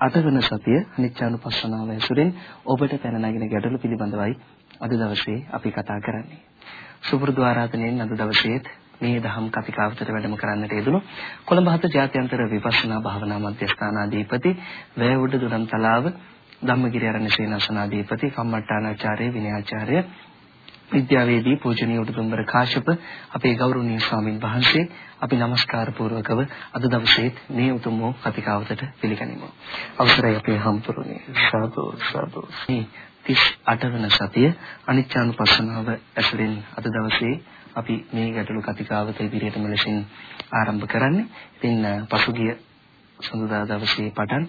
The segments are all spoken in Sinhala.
38 වන සතිය අනිච්චානුපස්සනාව ඇසුරෙන් ඔබට පැන නගින ගැටලු පිළිබඳවයි අද දවසේ අපි කතා කරන්නේ. සුපුරුදු ආරාධනෙන් අද දවසේත් මේ දහම් කතිකාවතට වැඩම කරන්නට යෙදුණු කොළඹ හත ජාත්‍යන්තර විපස්සනා භාවනා මධ්‍යස්ථානාධිපති වැයවුඩ දුරම්තලාව ධම්මගිරි ආරණ්‍ය සේනාසනාධිපති කම්මට්ටානාචාර්ය විනයාචාර්ය විද්‍යාවේදී පූජනීය උඩුදුම්බර කාශ්‍යප අපේ ගෞරවනීය ස්වාමින් වහන්සේ අපි নমස්කාර පූර්වකව අද දවසේ මේ උතුම් වූ කතිකාවතට පිළිගනිමු. අවසරයි අපේ හම්තුරුනි. සාදු සාදු. 38 වන සතිය අනිච්චානුපස්සනාව ඇසුරින් අද දවසේ අපි මේ ගැටළු කතිකාවත ඉදිරියට මෙලෙසින් ආරම්භ කරන්නේ. ඉතින් පසුගිය සඳුදා දවසේ පටන්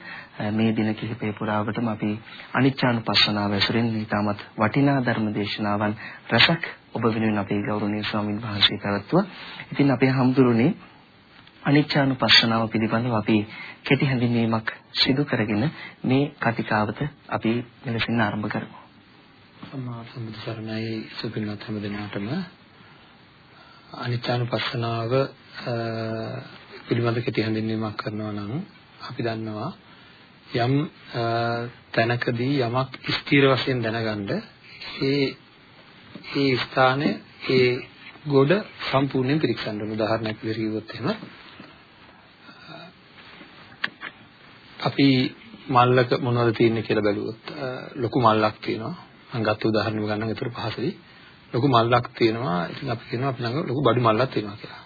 මේ දින කිහිපය පුරාවටම අපි අනිච්චානුපස්සනාව ඇසුරින් ඊටමත් වටිනා ධර්ම දේශනාවන් රසක් ඔබ වෙනුවෙන් අපේ ගෞරවනීය ස්වාමින් වහන්සේ පැවැත්වුවා. ඉතින් අපේ හම්දුරුනේ අනිච්චානුපස්සනාව පිළිබඳව අපි කෙටි හැඳින්වීමක් සිදු කරගෙන මේ කතිකාවත අපි මෙලෙසින් ආරම්භ කරමු. සම්මා සම්බුදු සරණයි සුපින්වත් හැම දිනකටම අනිච්චානුපස්සනාව පිළිබඳ කෙටි හැඳින්වීමක් කරනවා නම් අපි දන්නවා යම් තැනකදී යමක් ස්ථිර වශයෙන් දැනගන්න ඒ ඒ ස්ථානය ඒ ගොඩ සම්පූර්ණයෙන් පිරික්සන්න ඕන. උදාහරණයක් විදිහට කිව්වොත් එහෙම අපි මල්ලක මොනවද තියෙන්නේ කියලා බැලුවොත් ලොකු මල්ලක් තියෙනවා. මම ගත්ත උදාහරණයක් ගන්නම් ඒතර පහසුයි. ලොකු මල්ලක් තියෙනවා. ඉතින් අපි කියනවා අපි ළඟ ලොකු බඩු මල්ලක් තියෙනවා කියලා.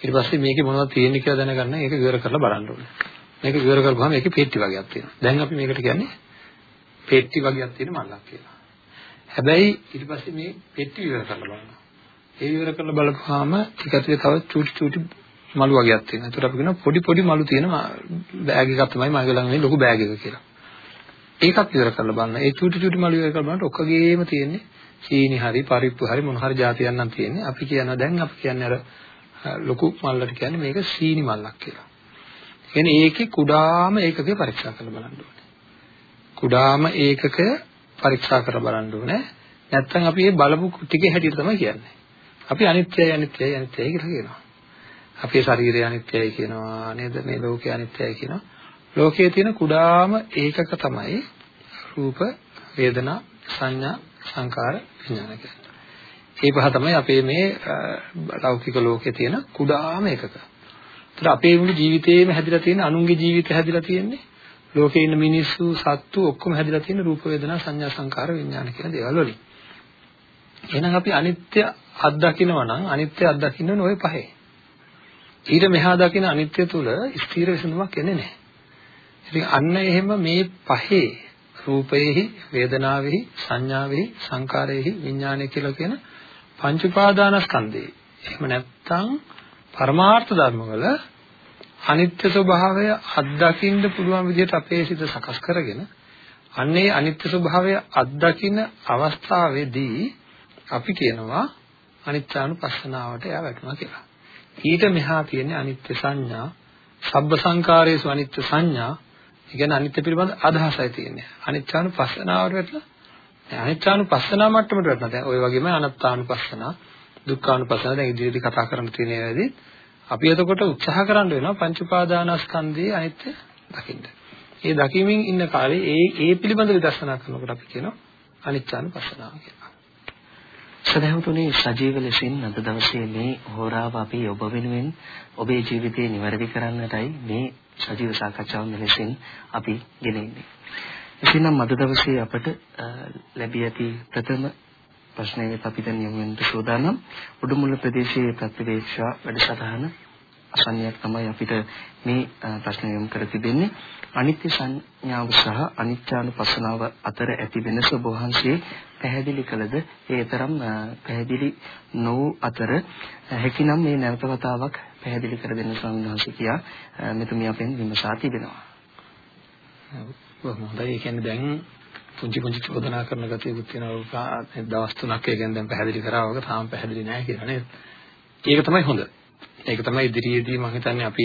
ඊට පස්සේ මේකේ මොනවද තියෙන්නේ කියලා දැනගන්න ඒක ඉවර කරලා බලන්න ඕනේ. මේක ඉවර කරපුවාම මේකේ පෙට්ටි වගේක් තියෙනවා. දැන් අපි මේකට කියන්නේ පෙට්ටි වගේක් තියෙන මල්ලක් කියලා. හැබැයි ඊට පස්සේ මේ පෙට්ටි ඉවර කරලා බලනවා. ඒ ඉවර කරලා බලපුවාම ටික ටික තව චූටි චූටි මලු වගේක් තියෙනවා. ඒකට අපි කියනවා පොඩි පොඩි මලු තියෙන බෑග් එකක් තමයි මගේ ළඟ මේ ලොකු බෑග් එක කියලා. ඒකත් ඉවර කරලා බලන්න. ඒ චූටි චූටි මලු ඉවර කරලා බලනකොට ඔක්කොගේම තියෙන්නේ සීනි හරි පරිප්පු හරි මොන හරි જાතියක් නම් තියෙන්නේ. අපි කියනවා දැන් අපි කියන්නේ අර ලොකු මල්ලට කියන්නේ මේක සීනි මල්ලක් කියලා. කියන්නේ ඒකේ කුඩාම ඒකකේ පරීක්ෂා කරලා බලන්න ඕනේ. කුඩාම ඒකකය පරීක්ෂා කරලා බලන්න ඕනේ. නැත්නම් අපි මේ බලපු ටිකේ හැටියට තමයි කියන්නේ. අපි අනිත්‍යයි අනිත්‍යයි අනිත්‍යයි කියලා කියනවා. අපේ ශරීරය අනිත්‍යයි කියනවා නේද? මේ ලෝකය අනිත්‍යයි කියනවා. ලෝකයේ තියෙන කුඩාම ඒකක තමයි රූප, වේදනා, සංඥා, සංකාර, විඥාන කියන්නේ. ඒ පහ තමයි අපේ මේ ලෞකික ලෝකේ තියෙන කුඩාම එකක. ඒතර අපේ මුළු ජීවිතේම හැදිලා තියෙන අනුන්ගේ ජීවිතය හැදිලා තියෙන්නේ ලෝකේ ඉන්න මිනිස්සු සත්තු ඔක්කොම හැදිලා තියෙන රූප වේදනා සංඥා සංකාර විඥාන කියන දේවල් වලින්. එහෙනම් අපි අනිත්‍ය අත්දකිනවා නම් අනිත්‍ය අත්දකින්න ඕනේ ওই පහේ. ඊට මෙහා දකින අනිත්‍ය තුල ස්ථීර විසඳුමක් එන්නේ නැහැ. ඉතින් අන්න එහෙම මේ පහේ රූපයේහි වේදනාවේහි සංඥාවේහි සංකාරයේහි විඥානය කියලා කියන පංච උපාදානස්කන්ධේ. එහෙම නැත්නම් පරමාර්ථ ධර්මවල අනිත්‍ය ස්වභාවය අත්දකින්න පුළුවන් විදිහට අපේ සිත සකස් කරගෙන අන්නේ අනිත්‍ය ස්වභාවය අත්දකින්න අවස්ථාවේදී අපි කියනවා අනිත්‍යානුපස්සනාවට යා වැටුණා කියලා. ඊට මෙහා තියෙන අනිත්‍ය සංඥා, සබ්බ සංකාරයේසු අනිත්‍ය සංඥා, ඒ කියන්නේ අනිත්‍ය පිළිබඳ අදහසයි තියෙන්නේ. අනිත්‍යානුපස්සනාවට වැටලා අනිත්‍යානුපස්සනා මට්ටමට වැටෙනවා. දැන් ওই වගේම අනත්තානුපස්සනා, දුක්ඛානුපස්සනා දැන් ඉදිරියේදී කතා කරන්න තියෙන ඒවාදී අපි එතකොට උත්සාහ කරන්න වෙනවා පංච උපාදානස්කන්ධයේ අනිත්‍ය දකින්න. ඒ දකිමින් ඉන්න කාලේ ඒ ඒ පිළිබඳ විදර්ශනා කරනකොට අපි කියනවා අනිත්‍යානුපස්සනාව කියලා. සදහතුනේ සජීව ලෙසින් අද දවසේ මේ හෝරාව අපි ඔබ වෙනුවෙන් ඔබේ ජීවිතේ නිවැරදි කරන්නටයි මේ සජීව සාකච්ඡාව මෙලෙසින් අපි ගෙනෙන්නේ. එසේනම් අද දවසේ අපට ලැබී ඇති ප්‍රථම ප්‍රශ්නය වෙත අපි දැන් යමු වෙන සෝදානම්. උඩුමුල ප්‍රදේශයේ ප්‍රතිවේක්ෂා වැඩසටහන අසන්නයක් තමයි අපිට මේ ප්‍රශ්නය යොමු කර තිබෙන්නේ. අනිත්‍ය සංඥාව සහ අනිත්‍යානුපස්සනාව අතර ඇති වෙනස ඔබ වහන්සේ පැහැදිලි කළද? ඒ තරම් පැහැදිලි නොවු අතර හැකිනම් මේ නැවත වතාවක් පැහැදිලි කර දෙන්න ස්වාමීන් වහන්සේ කියා මෙතුමිය අපෙන් විමසා තිබෙනවා. හොඳයි ඒ කියන්නේ දැන් පුංචි පුංචි චෝදනා කරන ගතියකුත් තියෙනවා දවස් තුනක් ඒ කියන්නේ දැන් පැහැදිලි කරා වගේ තාම පැහැදිලි නැහැ කියලා නේද? ඒක තමයි හොඳ. ඒක තමයි ඉදිරියේදී මම හිතන්නේ අපි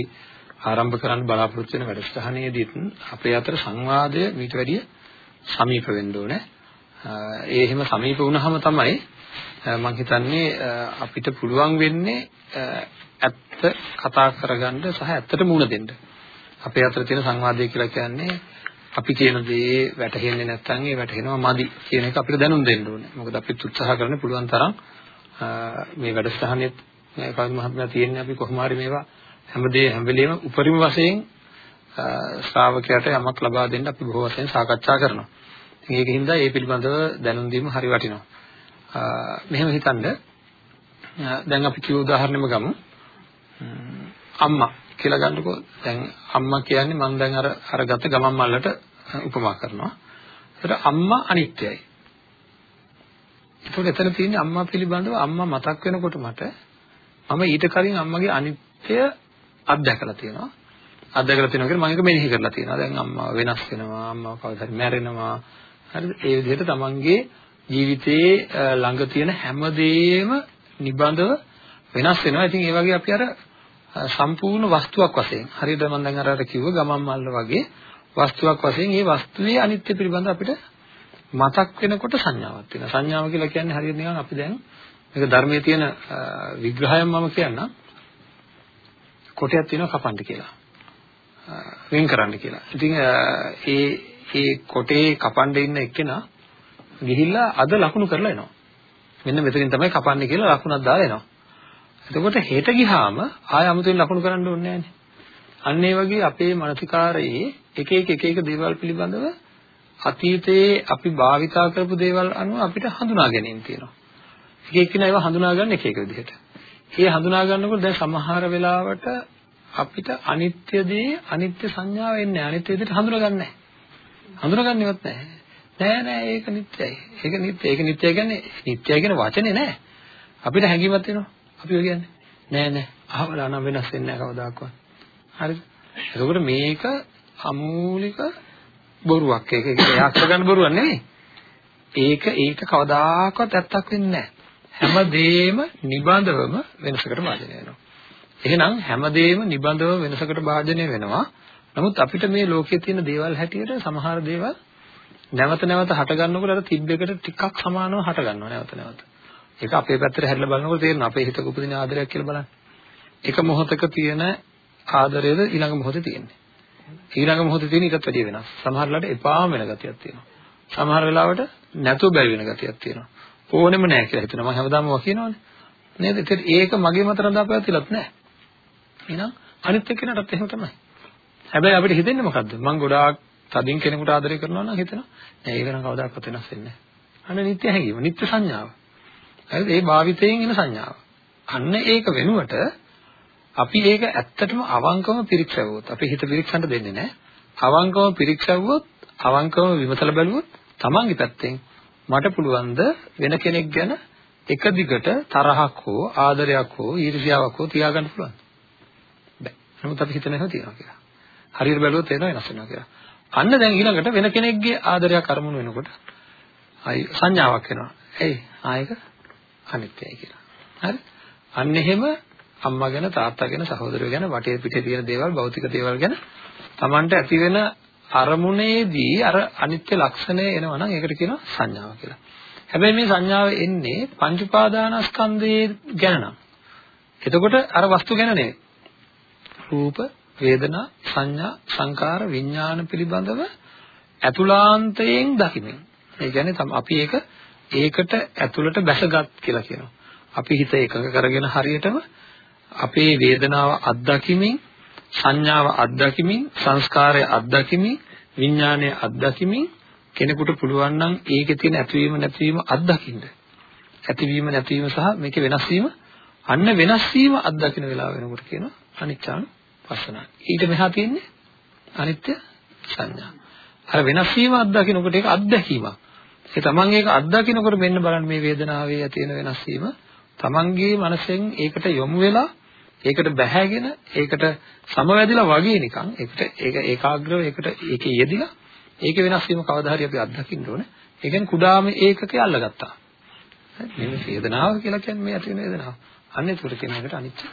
ආරම්භ කරන්න බලාපොරොත්තු වෙන වැඩසටහනේදීත් අපේ අතර සංවාදය මීට වැඩිය සමීප වෙන්න ඕනේ. ඒ එහෙම සමීප වුණාම තමයි මම හිතන්නේ අපිට පුළුවන් වෙන්නේ ඇත්ත කතා කරගන්න සහ ඇත්තට මුණ දෙන්න. අපේ අතර තියෙන සංවාදය කියලා කියන්නේ අපි කියන දේ වැටහෙන්නේ නැත්නම් ඒ වැටහෙනවා මදි කියන එක අපිට දැනුම් දෙන්න ඕනේ. මොකද අපිත් උත්සාහ කරන්නේ පුළුවන් තරම් මේ වැඩසටහනේ මේ කවුරු මහත්මයා තියෙන්නේ අපි කොහොම හරි මේවා හැමදේ හැම වෙලෙම උපරිම වශයෙන් ශ්‍රාවකයාට යමක් ලබා දෙන්න අපි බොහෝ වශයෙන් සාකච්ඡා කරනවා. ඉතින් ඒකින්ද ඒ පිළිබඳව දැනුම් දීම හරි වටිනවා. මෙහෙම හිතන්න දැන් අපි කිව්ව උදාහරණෙම ගමු. අම්මා කියලා ගන්නකො දැන් අම්මා කියන්නේ මම දැන් අර අර ගත ගමන් මල්ලට උපමා කරනවා. ඒතර අම්මා අනිත්‍යයි. ඒතකොට එතන තියෙන්නේ අම්මා පිළිබඳව අම්මා මතක් වෙනකොට මට මම ඊට කලින් අම්මගේ අනිත්‍ය අත්දැකලා තියෙනවා. අත්දැකලා තියෙනවා කියන්නේ මම ඒක මෙනෙහි කරලා තියෙනවා. දැන් අම්මා වෙනස් වෙනවා, අම්මා කවදා හරි මැරෙනවා. හරිද? ඒ විදිහට තමන්ගේ ජීවිතයේ ළඟ තියෙන හැමදේම නිබඳව වෙනස් වෙනවා. ඉතින් ඒ වගේ අපි අර සම්පූර්ණ වස්තුවක් වශයෙන් හරියට මම දැන් අර අර කිව්ව ගමන් මල්ල වගේ වස්තුවක් වශයෙන් මේ වස්තුවේ අනිත්‍ය පිළිබඳ අපිට මතක් වෙනකොට සංඥාවක් තියෙනවා. සංඥාව කියලා කියන්නේ හරියට නිකන් අපි දැන් මේක ධර්මයේ තියෙන විග්‍රහයක් මම කියන්නම්. කොටයක් තියෙනවා කපන්න කියලා. වෙන් කරන්න කියලා. ඉතින් ඒ ඒ කොටේ කපන්න ඉන්න එක්කෙනා ගිහිල්ලා අද ලකුණු කරලා එනවා. මෙන්න මෙතනින් තමයි කපන්නේ කියලා ලකුණක් දාලා එනවා. එතකොට හෙට ගියාම ආය අමුතුවෙන් ලකුණු කරන්න ඕනේ නැහැ අන්න ඒ වගේ අපේ මානසිකාරයේ එක එක එක එක දේවල් පිළිබඳව අතීතයේ අපි භාවිතා කරපු දේවල් අනුව අපිට හඳුනා ගැනීම තියෙනවා. එක එක්කිනා ඒවා හඳුනා ගන්න එක එක විදිහට. ඒ හඳුනා ගන්නකොට දැන් සමහර වෙලාවට අපිට අනිත්‍ය දේ අනිත්‍ය සංඥාව එන්නේ අනිත්‍ය විදිහට හඳුනගන්නේ නැහැ. හඳුනගන්නේවත් නැහැ. නෑ නෑ ඒක නිත්‍යයි. ඒක නිත්‍ය. ඒක නිත්‍ය කියන්නේ නිත්‍යයි කියන වචනේ නෑ. අපිට හැඟීමක් තියෙනවා. අපි ඔය කියන්නේ නෑ නෑ අහවලා නම් වෙනස් වෙන්නේ නෑ කවදාකවත්. හරිද? එතකොට මේක අමූලික බොරුවක්. ඒක ඒක එයා කරගන්න බොරුවක් නෙවෙයි. ඒක ඒක කවදාකවත් ඇත්තක් වෙන්නේ නෑ. හැමදේම නිබඳවම වෙනසකට භාජනය වෙනවා. එහෙනම් හැමදේම නිබඳව වෙනසකට භාජනය වෙනවා. නමුත් අපිට මේ ලෝකයේ තියෙන දේවල් හැටියට සමහර දේවල් නැවත නැවත හට ගන්නකොට අර තිබ්බ එකට ටිකක් සමානව හට ගන්නවා නැවත නැවත. ඒක අපේ පැත්තට හැරිලා බලනකොට තේරෙනවා අපේ හිතක උපදින ආදරයක් කියලා බලන්න. එක මොහොතක තියෙන ආදරයද ඊළඟ මොහොතේ තියෙන්නේ. ඊළඟ මොහොතේ තියෙන ඊටත් වැඩිය වෙනස්. සමහර වෙලාවට එපාම වෙන ගතියක් තියෙනවා. සමහර වෙලාවට නැතුව බැරි වෙන ගතියක් තියෙනවා. ඕනෙම නැහැ කියලා හිතනවා. මම හැමදාම ඔවා කියනවනේ. නේද? ඒක මගේ මත රඳා පැවතිලත් නැහැ. එහෙනම් අනිත් එක්කෙනාටත් එහෙම තමයි. හැබැයි අපිට හිතෙන්නේ මොකද්ද? මම ගොඩාක් තදින් කෙනෙකුට ආදරය කරනවා නම් හිතෙනවා නෑ ඒක නම් කවදාකවත් වෙනස් වෙන්නේ නෑ. අන්න නිත්‍ය හැඟීම, නිත්‍ය සංඥාව. හරිද? ඒ භාවිතයෙන් එන සංඥාව. අන්න ඒක වෙනුවට අපි ඒක ඇත්තටම අවංකවම පිරික්සවුවොත් අපි හිත පිරික්සන්න දෙන්නේ නෑ. අවංකවම පිරික්සවුවොත් අවංකවම විමසලා බැලුවොත් තමන්ගේ පැත්තෙන් මට පුළුවන් ද වෙන කෙනෙක් ගැන එක දිගට තරහක් හෝ ආදරයක් හෝ ඊර්ෂ්‍යාවක් හෝ තියාගන්න පුළුවන්. බෑ. නමුත් අපි හිතන හැම තියනවා කියලා. හරියට බැලුවොත් එනවා වෙනස් වෙනවා කියලා. අන්න දැන් ඊළඟට වෙන කෙනෙක්ගේ ආදරයක් අරමුණු වෙනකොට අයි සංඥාවක් එනවා. එයි ආයක අනිත්‍යයි කියලා. හරි? අන්න එහෙම අම්මා ගැන තාත්තා ගැන සහෝදරයෝ ගැන වටේ පිටේ තියෙන දේවල් භෞතික දේවල් ගැන Tamanට ඇති වෙන අරමුණේදී අර අනිත්‍ය ලක්ෂණය එනවා නම් ඒකට කියනවා සංඥාව කියලා. හැබැයි මේ සංඥාව එන්නේ පංච උපාදානස්කන්ධයේ ගැන නම්. එතකොට අර වස්තු ගැන නෙවෙයි. රූප, වේදනා සංඥා සංකාර විඥාන පිළිබඳව අතුලාන්තයෙන් දකිමින් ඒ කියන්නේ අපි ඒක ඒකට ඇතුළට බැසගත් කියලා කියනවා අපි හිත එකඟ කරගෙන හරියටම අපේ වේදනාව අත්දකිමින් සංඥාව අත්දකිමින් සංස්කාරය අත්දකිමින් විඥානය අත්දකිමින් කෙනෙකුට පුළුවන් නම් ඒකේ තියෙන ඇතිවීම නැතිවීම අත්දකින්න ඇතිවීම නැතිවීම සහ මේකේ වෙනස් වීම අන්න වෙනස් වීම අත්දකින්න වෙලාව වෙනකොට කියනවා අනිච්චාන පස්සනා. ඊට මෙහා තියෙන්නේ අනිත්‍ය සංඥා. අර වෙනස් වීම අත්දකින්නකොට ඒක අත්දැකීමක්. ඒ තමන් ඒක අත්දකින්නකොට මෙන්න බලන්න මේ වේදනාවේ ඇති වෙන වෙනස් වීම තමන්ගේ මනසෙන් ඒකට යොමු වෙලා ඒකට බැහැගෙන ඒකට සමවැදිලා වගේ නිකන් ඒකට ඒක ඒකාග්‍රව ඒකට ඒකේ යෙදිලා ඒකේ වෙනස් වීම කවදා හරි අපි අත්දකින්න ඕනේ. ඒ කියන්නේ කුඩාම ඒකකේ අල්ලගත්තා. මේ වේදනාව කියලා කියන්නේ මේ ඇති වෙන වේදනාව. අන්න ඒකට කියන එකට අනිත්‍ය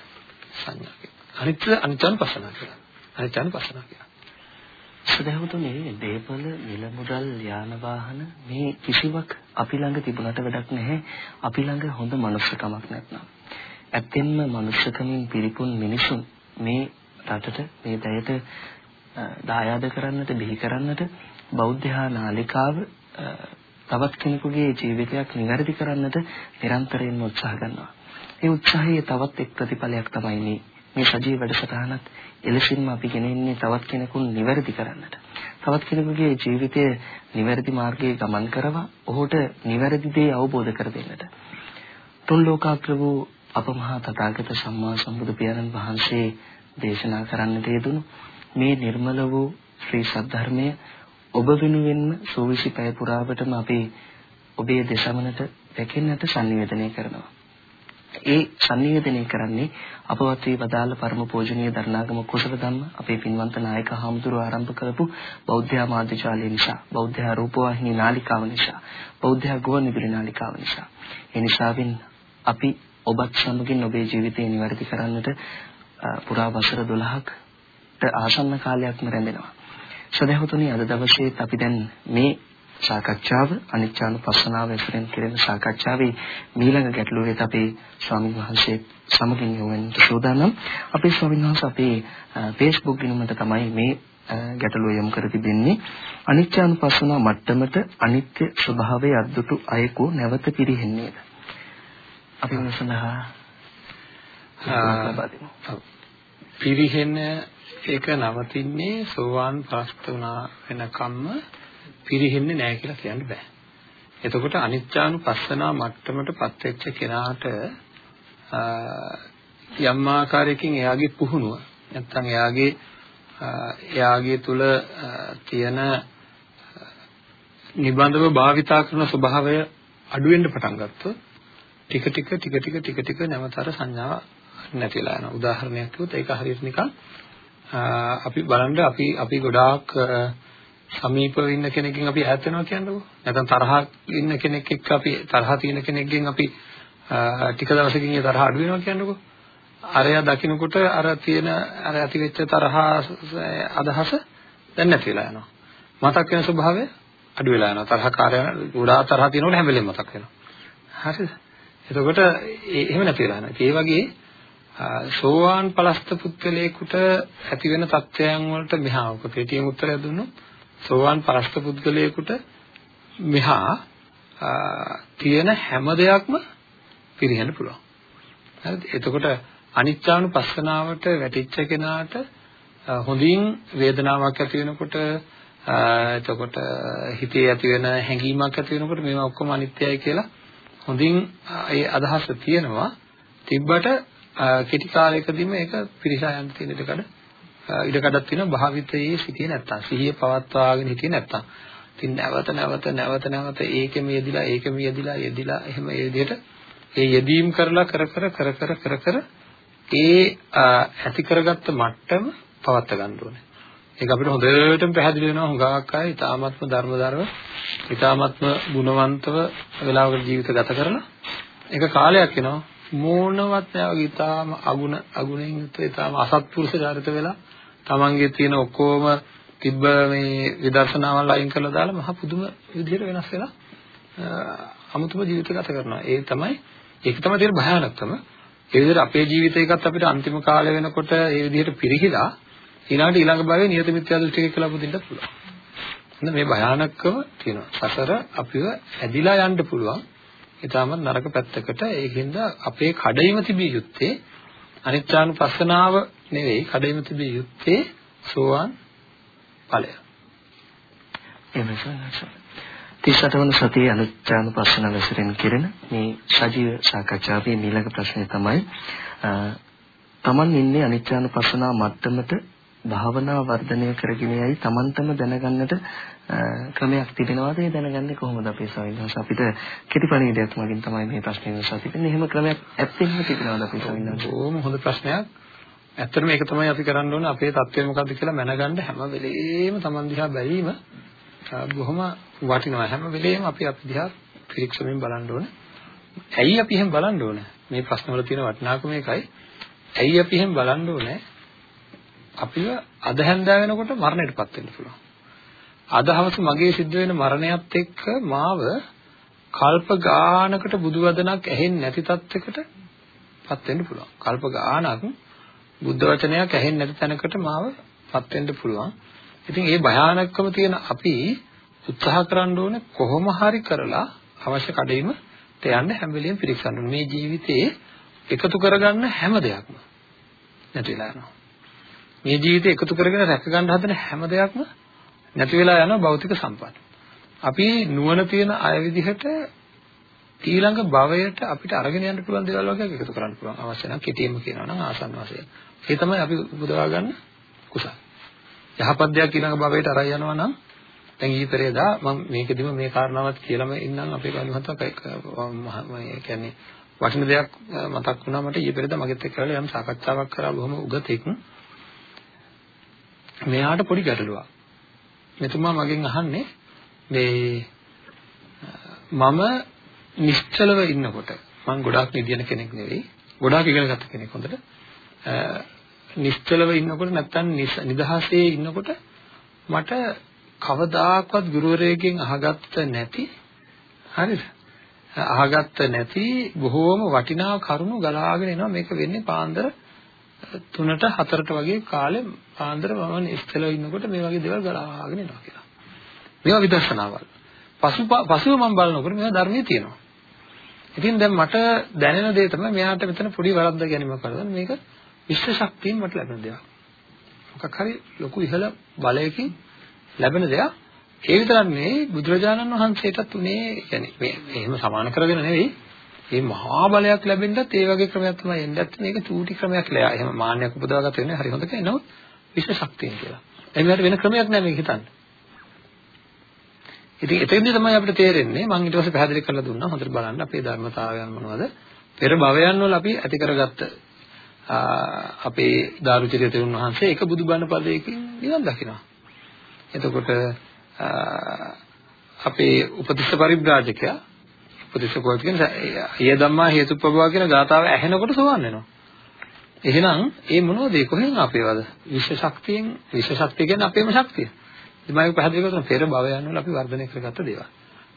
සංඥා කියලා. අනිත්‍ය අනිත්‍යනුපස්සනා කියලා. අනිත්‍යනුපස්සනා කියලා. සදහවතුනේ දේපල මිල මුදල් යාන වාහන මේ කිසිවක් අපි ළඟ තිබුණට වැඩක් නැහැ. අපි ළඟ හොඳ මනුස්සකමක් නැත්නම්. ඇත්තෙන්ම මනුස්සකමින් පිරිපුන් මිනිසුන් මේ රටට මේ දයට දායාද කරන්නට බිහි කරන්නට බෞද්ධ නාලිකාව තවත් කෙනෙකුගේ ජීවිතයක් නිවැරදි කරන්නට නිරන්තරයෙන්ම උත්සාහ ගන්නවා. ඒ උත්සාහයේ තවත් එක් ප්‍රතිඵලයක් තමයි මේ. මේ සජීව වැඩසටහනත් එලෙසින්ම අපි ගෙනෙන්නේ තවත් කෙනෙකුන් නිවැරදි කරන්නට. තවත් කෙනෙකුගේ ජීවිතය නිවැරදි මාර්ගයේ ගමන් කරවා ඔහුට නිවැරදි දේ අවබෝධ කර දෙන්නට. තුන් ලෝකාග්‍ර වූ අපමහා තථාගත සම්මා සම්බුදු පියාණන් වහන්සේ දේශනා කරන්නට යෙදුණු මේ නිර්මල වූ ශ්‍රී සද්ධර්මය ඔබ වෙනුවෙන්ම සෝවිසි පැය පුරාවටම අපි ඔබේ දෙසමනට දැකෙන්නට sannivedanaya කරනවා. ඒ sannivedanaya කරන්නේ අපවත් වී වදාළ පරම පූජනීය දරණාගම කුසල ධම්ම අපේ පින්වන්ත නායක හාමුදුරුවෝ ආරම්භ කරපු බෞද්ධ මාධ්‍යාලය නිසා බෞද්ධ රූපවාහිනී නාලිකාව නිසා බෞද්ධ ගුවන්විදුලි නාලිකාව නිසා ඒ නිසාවින් අපි ඔබත් සමගින් ඔබේ ජීවිතය නිවැරදි කරන්නට පුරා වසර 12කට ආසන්න කාලයක්ම රැඳෙනවා. සදහතුනි අද දවසේ අපි දැන් මේ සාකච්ඡාව අනිච්චානුපස්සනාව ඇසුරෙන් කෙරෙන සාකච්ඡාවේ ඊළඟ ගැටලුවෙත් අපේ ස්වාමීන් වහන්සේ සමගින් යොමුවෙන්න සූදානම්. අපේ ස්වාමීන් වහන්සේ අපේ Facebook ගිණුමට තමයි මේ ගැටලුව යොමු කර තිබෙන්නේ. අනිච්චානුපස්සනා මට්ටමට අනිත්‍ය ස්වභාවය අද්දුටු අයකු නැවත පිරිහෙන්නේද? අපි මේ සඳහා පිරිහෙන එක නවතින්නේ සෝවාන් පස්ත වුණා වෙනකම්ම පිරිහෙන්නේ නැහැ කියලා කියන්න බෑ. එතකොට අනිත්‍යානුපස්සනා මට්ටමටපත් වෙච්ච කෙනාට යම් ආකාරයකින් එයාගේ පුහුණුව නැත්නම් එයාගේ එයාගේ තුල තියෙන නිබඳව භාවිතා කරන ස්වභාවය අඩු වෙන්න පටන් ගත්තොත් ටික ටික ටික ටික ටික ටික නැවතර සංඥාව නැතිලා යනවා. උදාහරණයක් කිව්වොත් ඒක හරියට නිකන් අපි බලන්න අපි අපි ගොඩාක් සමීපව ඉන්න කෙනෙක්ගෙන් අපි ඈත් වෙනවා කියන්නකෝ. නැත්නම් තරහ ඉන්න කෙනෙක් එක්ක අපි තරහ තියෙන කෙනෙක්ගෙන් අපි ටික දවසකින් ඒ තරහ අඩු වෙනවා කියන්නකෝ. අරයා දකින්නකොට අර තියෙන අර ඇති වෙච්ච තරහ අදහස දැන් නැති වෙලා යනවා. මතක් වෙන ස්වභාවය අඩු වෙලා යනවා. තරහකාරය ගොඩාක් තරහ තියෙනකොට හැම වෙලෙම මතක් වෙනවා. හරිද? එතකොට එහෙම නැති වෙලා යනවා. ඒ වගේ සෝවාන් පලස්ත පුද්ගලයෙකුට ඇති වෙන තත්ත්වයන් වලට මෙහා ඔක කෙටියෙන් උත්තරය දුන්නොත් සෝවාන් පරස්ත පුද්ගලයෙකුට මෙහා තියෙන හැම දෙයක්ම පිරිහෙන්න පුළුවන්. හරිද? එතකොට අනිත්‍යානුපස්සනාවට වැටිච්ච කෙනාට හොඳින් වේදනාවක් ඇති වෙනකොට එතකොට හිතේ ඇති වෙන හැඟීමක් ඇති වෙනකොට මේවා ඔක්කොම අනිත්‍යයි කියලා හොඳින් ඒ අදහස තියෙනවා. තිබ්බට කෙටි කාලයකදීම ඒක පිරිසා යන්න තියෙන දෙකඩ ඉඩකඩක් තියෙනවා භාවිතයේ සිටියේ නැත්තම් සිහිය පවත්වාගෙන හිටියේ නැත්තම්. ඉතින් නැවත නැවත නැවත නැවත ඒකෙම යෙදිලා ඒකෙම යෙදිලා යෙදිලා එහෙම ඒ විදිහට ඒ යෙදීම් කරලා කර කර කර කර කර කර ඒ ඇති කරගත්ත මට්ටම පවත් ගන්න ඕනේ. ඒක අපිට හොඳටම පැහැදිලි වෙනවා හුඟක් අය ඊ타ත්ම ධර්මදරව ඊ타ත්ම ගුණවන්තව වෙලාවක ජීවිත ගත කරලා. ඒක කාලයක් වෙනවා මෝනවත් නැවගේ ඊ타ම අගුණ අගුණෙන් යුත් ඊ타ම අසත්පුරුෂ චරිත වෙලා තමන්ගේ තියෙන ඔක්කොම තිබ්බ මේ විදර්ශනාවල් අයින් කරලා දාලා මහ පුදුම විදිහට වෙනස් වෙලා අමුතුම ජීවිත ගත කරනවා. ඒ තමයි ඒක තමයි තියෙන භයානකම. ඒ විදිහට අපේ ජීවිතයකත් අපිට අන්තිම කාලය වෙනකොට ඒ විදිහට පිරිහිලා ඊළඟට ඊළඟ භවයේ නියත මිත්‍යා දෘෂ්ටික කියලා පුදින්නත් පුළුවන්. එහෙනම් මේ භයානකම තියෙනවා. සසර අපිව ඇදිලා යන්න පුළුවන්. ඊටමත් නරක පැත්තකට ඒකින්ද අපේ කඩයිම තිබිය යුත්තේ අනිත්‍යානුපස්සනාව නෙවෙයි කඩේම තිබිය යුත්තේ සෝවාන් ඵලය. එමසනස. 38 වන සතියේ අනුච්චානුපස්සන වැසරෙන් කෙරෙන මේ සජීව සාකච්ඡාවේ ඊළඟ ප්‍රශ්නය තමයි තමන් ඉන්නේ අනිච්චානුපස්සනා මට්ටමට භාවනා වර්ධනය කරගෙන යයි තමන්ටම දැනගන්නට ක්‍රමයක් තිබෙනවාද ඒ දැනගන්නේ කොහොමද අපේ ස්වාමීන් අපිට කෙටිපණිවිඩයක් මගින් තමයි මේ ප්‍රශ්නේ විසඳලා තිබෙන්නේ. එහෙම ක්‍රමයක් ඇත්තෙන්ම තිබෙනවද අපේ ස්වාමීන් වහන්සේ? ඕම හොඳ ප්‍රශ්නයක්. ඇත්තටම ඒක තමයි අපි කරන්න ඕනේ අපේ தත්ත්වය මොකද්ද කියලා මැනගන්න හැම වෙලේම Taman දිහා බැලීම බොහොම වටිනවා. හැම වෙලේම අපි අපි දිහා පිරික්සමින් බලන්න ඕනේ. ඇයි අපි එහෙම බලන්න ඕනේ? මේ ප්‍රශ්නවල තියෙන වටිනාකම ඒකයි. ඇයි අපි එහෙම බලන්න ඕනේ? අපිව අද හැන්දෑ වෙනකොට මරණයටපත් වෙන්න පුළුවන්. අද හවස මගේ සිද්ධ වෙන මරණයත් එක්ක මාව කල්ප ගානකට බුදු වදනක් ඇහෙන්නේ නැති තත්යකටපත් වෙන්න පුළුවන්. කල්ප ගානක් බුද්ධ වචනයක් ඇහෙන්නේ නැති තැනකට මාව පත් වෙන්න පුළුවන්. ඉතින් ඒ භයානකකම තියෙන අපි උත්සාහ කරන්න ඕනේ කොහොම හරි කරලා අවශ්‍ය කඩේමට යන්න හැම වෙලෙම පිරික්සන්න ඕනේ. මේ ජීවිතේ එකතු කරගන්න හැම දෙයක්ම නැති වෙලා යනවා. මේ ජීවිතේ එකතු කරගෙන රැක ගන්න හදන හැම දෙයක්ම නැති වෙලා යනවා භෞතික සම්පත්. අපි නුවණ තියෙන අය විදිහට ඊළඟ භවයට අපිට අරගෙන යන්න පුළුවන් දේවල් වගේ එකතු කරන්න පුළුවන්. අවශ්‍ය නම් කෙටියෙන්ම කියනවා නම් ආසන්න වශයෙන්. ඒ තමයි අපි උපදවා ගන්න කුසල. යහපත් දෙයක් ඊළඟ භවයට අරන් යනවා නම් දැන් ඊතරේදා මම මේකෙදිම මේ කාරණාවත් කියලාම ඉන්නම් අපේ කණුහතක් මම කියන්නේ වටින දෙයක් මතක් වුණා මට. ඊපෙරේදා මගෙත් එක්ක කරලා යම් සාකච්ඡාවක් කරා බොහොම උගතෙක් මෙයාට පොඩි ගැටලුවක්. මෙතුමා මගෙන් අහන්නේ මේ මම නිශ්චලව ඉන්නකොට මම ගොඩාක් නිදින කෙනෙක් නෙවෙයි ගොඩාක් ඉගෙන ගත්ත කෙනෙක් හොඳට නිශ්චලව ඉන්නකොට නැත්තම් නිදහසේ ඉන්නකොට මට කවදාකවත් ගුරුවරයෙක්ගෙන් අහගත්ත නැති හරිද? අහගත්ත නැති බොහෝම වටිනා කරුණු ගලාගෙන එනවා. මේක වෙන්නේ පාන්දර 3ට 4ට වගේ කාලේ පාන්දර මම නිශ්චලව ඉන්නකොට මේ වගේ දේවල් ගලාගෙන එනවා කියලා. මේවා විදර්ශනාවල්. පසු පසුව මම බලනකොට මේවා ධර්මයේ තියෙනවා. ඉතින් දැන් මට දැනෙන දේ තමයි මෙයාට මෙතන පොඩි වරද්ද ගැනීමක් කරලා මේක විශ්ව ශක්තියෙන් මට ලැබෙන දෙයක්. මොකක් හරි ලොකු ඉහළ බලයකින් ලැබෙන දෙයක්. ඒ විතරක් නෙවෙයි බුදුරජාණන් වහන්සේටත් උනේ يعني මේ එහෙම සමාන කරගෙන නෙවෙයි මේ මහා බලයක් ලැබෙන්නත් ඒ වගේ ක්‍රමයක් තමයි එන්නත් මේක චූටි ක්‍රමයක් නෑ. එහෙම මාන්නයක් උපදවාගත්ත වෙන්නේ හරි හොඳ කෙනෙක් නමුත් විශ්ව ශක්තියෙන් කියලා. එහමකට වෙන ක්‍රමයක් නෑ මේක හිතන්න. ඉතින් එතෙන්දී තමයි අපිට තේරෙන්නේ මම ඊට පස්සේ පැහැදිලි කරලා දුන්නා හොඳට බලන්න අපේ ධර්මතාවයන් මොනවද? පෙර භවයන් වල අපි ඇති කරගත්ත අපේ දාරුචරිය තෙරුන් වහන්සේ එක බුදුබණ පදයකින් නිවන් දකිනවා. එතකොට අපේ උපතිස්ස පරිබ්‍රාජකයා උපතිස්ස කෝත් කියන "ය ධම්මා හේතුප්‍රභව" කියන ගාථාව ඇහෙනකොට සෝවන් වෙනවා. එහෙනම් ඒ මොනවද ඒ කොහෙන් ආපේවද? විශ්ව ශක්තියෙන් විශ්ව ශක්තිය කියන්නේ අපේම ශක්තිය. ඉතින් මම පැහැදිලි කරනවා පෙර භවයන් වල අපි වර්ධනය කරගත්ත දේවල්.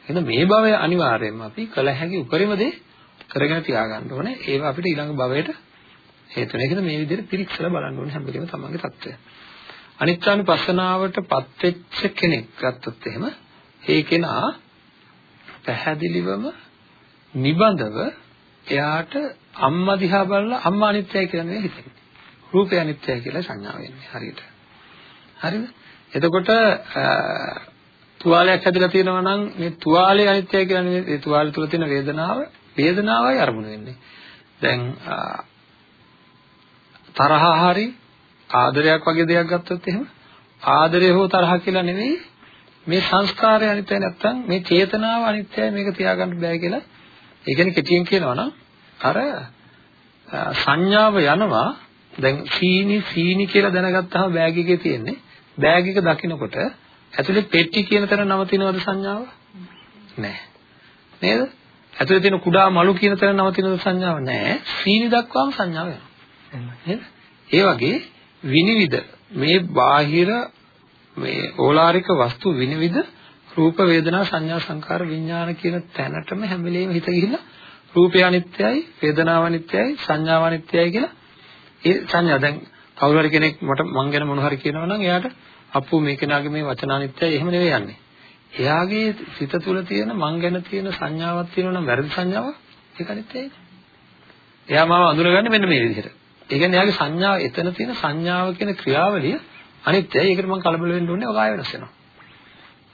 එහෙනම් මේ භවය අනිවාර්යයෙන්ම අපි කල හැකි උපරිම දේ කරගෙන තියාගන්න ඕනේ. ඒවා අපිට ඊළඟ භවයට හේතු වෙන. ඒකද මේ විදිහට පිරික්සලා බලන්න ඕනේ හැමදේම තමන්ගේ தত্ত্বය. අනිත්‍යානුපස්සනාවටපත් වෙච්ච කෙනෙක් ගත්තොත් එහෙම ඒ කෙනා පැහැදිලිවම නිබඳව එයාට අම්මා දිහා බලලා අම්මා අනිත්‍යයි කියලා නෙවෙයි හිතෙන්නේ. රූපය අනිත්‍යයි කියලා සංඥාව වෙන්නේ හරියට. හරිද? එතකොට තුවාලයක් හැදලා තියෙනවා නම් මේ තුවාලේ අනිත්‍යයි කියලා නෙවෙයි ඒ තුවාල තුල තියෙන වේදනාව වේදනාවයි අරමුණ වෙන්නේ. දැන් තරහ හරි ආදරයක් වගේ දෙයක් ගත්තොත් එහෙම ආදරය හෝ තරහ කියලා නෙවෙයි. මේ සංස්කාරය අනිත්‍යයි නැත්තම් මේ චේතනාව අනිත්‍යයි මේක තියාගන්න බෑ කියලා. ඒ කියන්නේ කෙටියෙන් කියනවා නම් අර සංඥාව යනවා. දැන් සීනි සීනි කියලා දැනගත්තාම බෑග් එකේ තියෙන්නේ. බෑග් එක දකිනකොට ඇතුලේ පෙට්ටි කියන තැන නවතිනවද සංඥාව? නෑ. නේද? ඇතුලේ තියෙන කුඩා මලු කියන තැන නවතිනවද සංඥාව? නෑ. සීනි දක්වාම සංඥාව යනවා. නේද ඒ වගේ විනිවිද. මේ බාහිර මේ ඕලාරික වස්තු විනිවිද රූප වේදනා සංඥා සංකාර විඥාන කියන තැනටම හැම වෙලෙම හිත ගිහිල්ලා රූපය අනිත්‍යයි වේදනාව අනිත්‍යයි සංඥාව අනිත්‍යයි කියලා. ඒ සංඥා දැන් කවුරු හරි කෙනෙක් මට මං ගැන මොන හරි කියනවා නම් එයාට අප්පු මේ කෙනාගේ මේ වචන අනිත්‍යයි එහෙම නෙවෙයි යන්නේ. එයාගේ සිත තුළ තියෙන මං ගැන තියෙන සංඥාවක් තියෙනවා නම් වැරදි සංඥාවක් ඒක අනිත්‍යයි. එයා මාව අඳුරගන්නේ මෙන්න මේ විදිහට. ඒ කියන්නේ එයාගේ සංඥාව එතන තියෙන සංඥාව කියන ක්‍රියාවලිය අනිත්‍යයි. ඒකට මම කලබල වෙන්න ඕනේ ඔය ආය වෙනස් වෙනවා.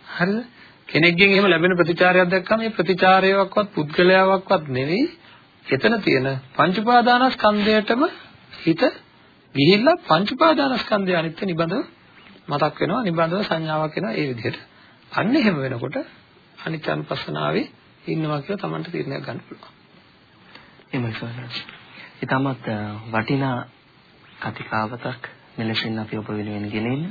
හරිද? කෙනෙක්ගෙන් එහෙම ලැබෙන ප්‍රතිචාරයක් දැක්කම මේ ප්‍රතිචාරයවක්වත් පුද්ගලයාවක්වත් නෙවෙයි එතන තියෙන පංච උපාදානස්කන්ධයටම හිත ගිහිල්ලා පංච උපාදානස්කන්ධය අනිත්‍ය නිබඳව මතක් වෙනවා නිබඳව සංඥාවක් එනවා ඒ විදිහට. අන්න එහෙම වෙනකොට අනිත්‍යනුපස්සනාවේ ඉන්නවා කියලා Tamanට තීරණයක් ගන්න පුළුවන්. එහෙමයි සර්. ඊටමත් වටිනා කතිකාවතක් මෙලෙසින් අපි ඔබ වෙනුවෙන් ගෙනෙන්න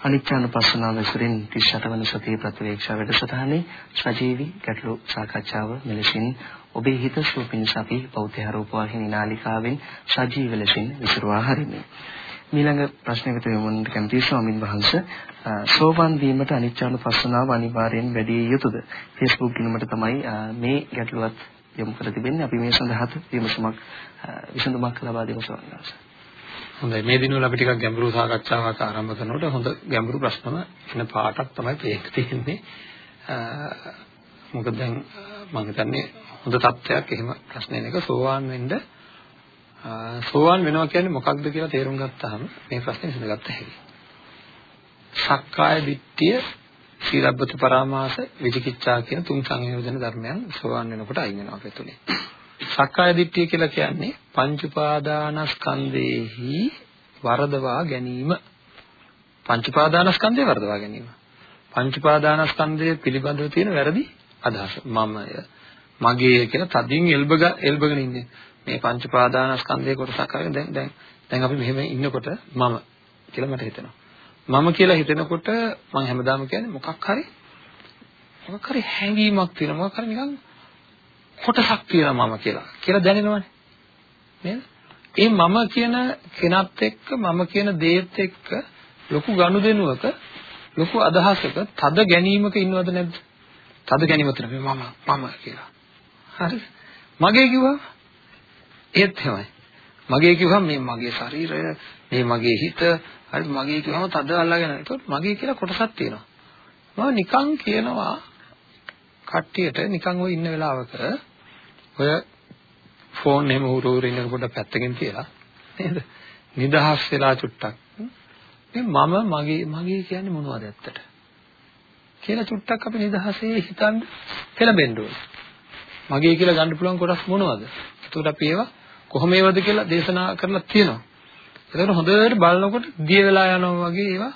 අනිත්‍යානුපස්සනාව විසරින් 38 වන සතියේ ප්‍රතිවේක්ෂා වැඩසටහනේ සජීවී ගැටළු සාකච්ඡාව මෙලෙසින් ඔබේ හිත සුවපිනිස අපි බෞද්ධ රූපවාහිනී නාලිකාවෙන් සජීව ලෙසින් විසිරුවා හරින්නේ. ඊළඟ ප්‍රශ්නයකට යොමුන්න කැමති ස්වාමින් වහන්සේ සෝවන් වීමට අනිත්‍යානුපස්සනාව අනිවාර්යෙන් වැඩි යුතුද? Facebook ගිණුමට තමයි මේ ගැටලුවත් යොමු කර තිබෙන්නේ අපි මේ සඳහාත් විමසුමක් විසඳුමක් ලබා දෙමු සවන්නාස. හොඳයි මේ දිනවල අපි ටිකක් ගැඹුරු සාකච්ඡාවක් ආරම්භ කරනකොට හොඳ ගැඹුරු ප්‍රශ්නම එන පාටක් තමයි මේක තියෙන්නේ. මොකද දැන් මම හිතන්නේ හොඳ තත්ත්වයක් එහෙම ප්‍රශ්න එන එක සෝවාන් වෙන්න සෝවාන් වෙනවා කියන්නේ මොකක්ද කියලා තේරුම් ගත්තාම මේ ප්‍රශ්නේ විසඳගත්ත හැකියි. සක්කාය දිට්ඨිය, සීලබ්බත පරාමාස, විචිකිච්ඡා කියන තුන් සංයෝජන ධර්මයන් සෝවාන් වෙනකොට අයින් වෙනවා අපේ තුනේ. සක්කාය දිට්ඨිය කියලා කියන්නේ පංච උපාදානස්කන්ධේහි වරදවා ගැනීම. පංච උපාදානස්කන්ධේ වරදවා ගැනීම. පංච උපාදානස්කන්ධය පිළිබඳව තියෙන වැරදි අදහස. මමය, මගේ කියලා තදින් එල්බග එල්බගෙන ඉන්නේ. මේ පංච උපාදානස්කන්ධයේ කොටසක් අරගෙන දැන් දැන් දැන් අපි මෙහෙම ඉන්නකොට මම කියලා මට හිතෙනවා. මම කියලා හිතෙනකොට මම හැමදාම කියන්නේ මොකක් හරි මොකක් හරි හැඟීමක් තියෙනවා මොකක් හරි නිකන් කොටසක් තියෙනවා මම කියලා කියලා දැනෙනවනේ නේද? ඒ මම කියන කෙනත් එක්ක මම කියන දේත් එක්ක ලොකු ගනුදෙනුවක ලොකු අදහසක තද ගැනීමක ඉන්නවද නැද්ද? තද ගැනීම තුන මම මම කියලා. හරිද? මගේ කිව්වා ඒත් එහෙමයි. මගේ කිව්වම මේ මගේ ශරීරය, මේ මගේ හිත, හරිද? මගේ කිව්වම තද අල්ලගෙන. ඒකට මගේ කියලා කොටසක් තියෙනවා. මම නිකන් කියනවා කට්ටියට නිකන් ඔය ඉන්න වෙලාවක ඔය ෆෝන් එහෙම උරු උරු ඉන්නකොට පොඩ්ඩක් පැත්තකින් තියලා නේද? නිදහස් වෙලා චුට්ටක්. මේ මම මගේ මගේ කියන්නේ මොනවද ඇත්තට? කියලා චුට්ටක් අපි නිදහසේ හිතන්න පෙළඹෙන්න ඕනේ. මගේ කියලා ගන්න පුළුවන් කොටස් මොනවද? එතකොට අපි ඒවා කොහොම ඒවද කියලා දේශනා කරලා තියෙනවා. එතකොට හොඳට බලනකොට දිය වෙලා යනවා වගේ ඒවා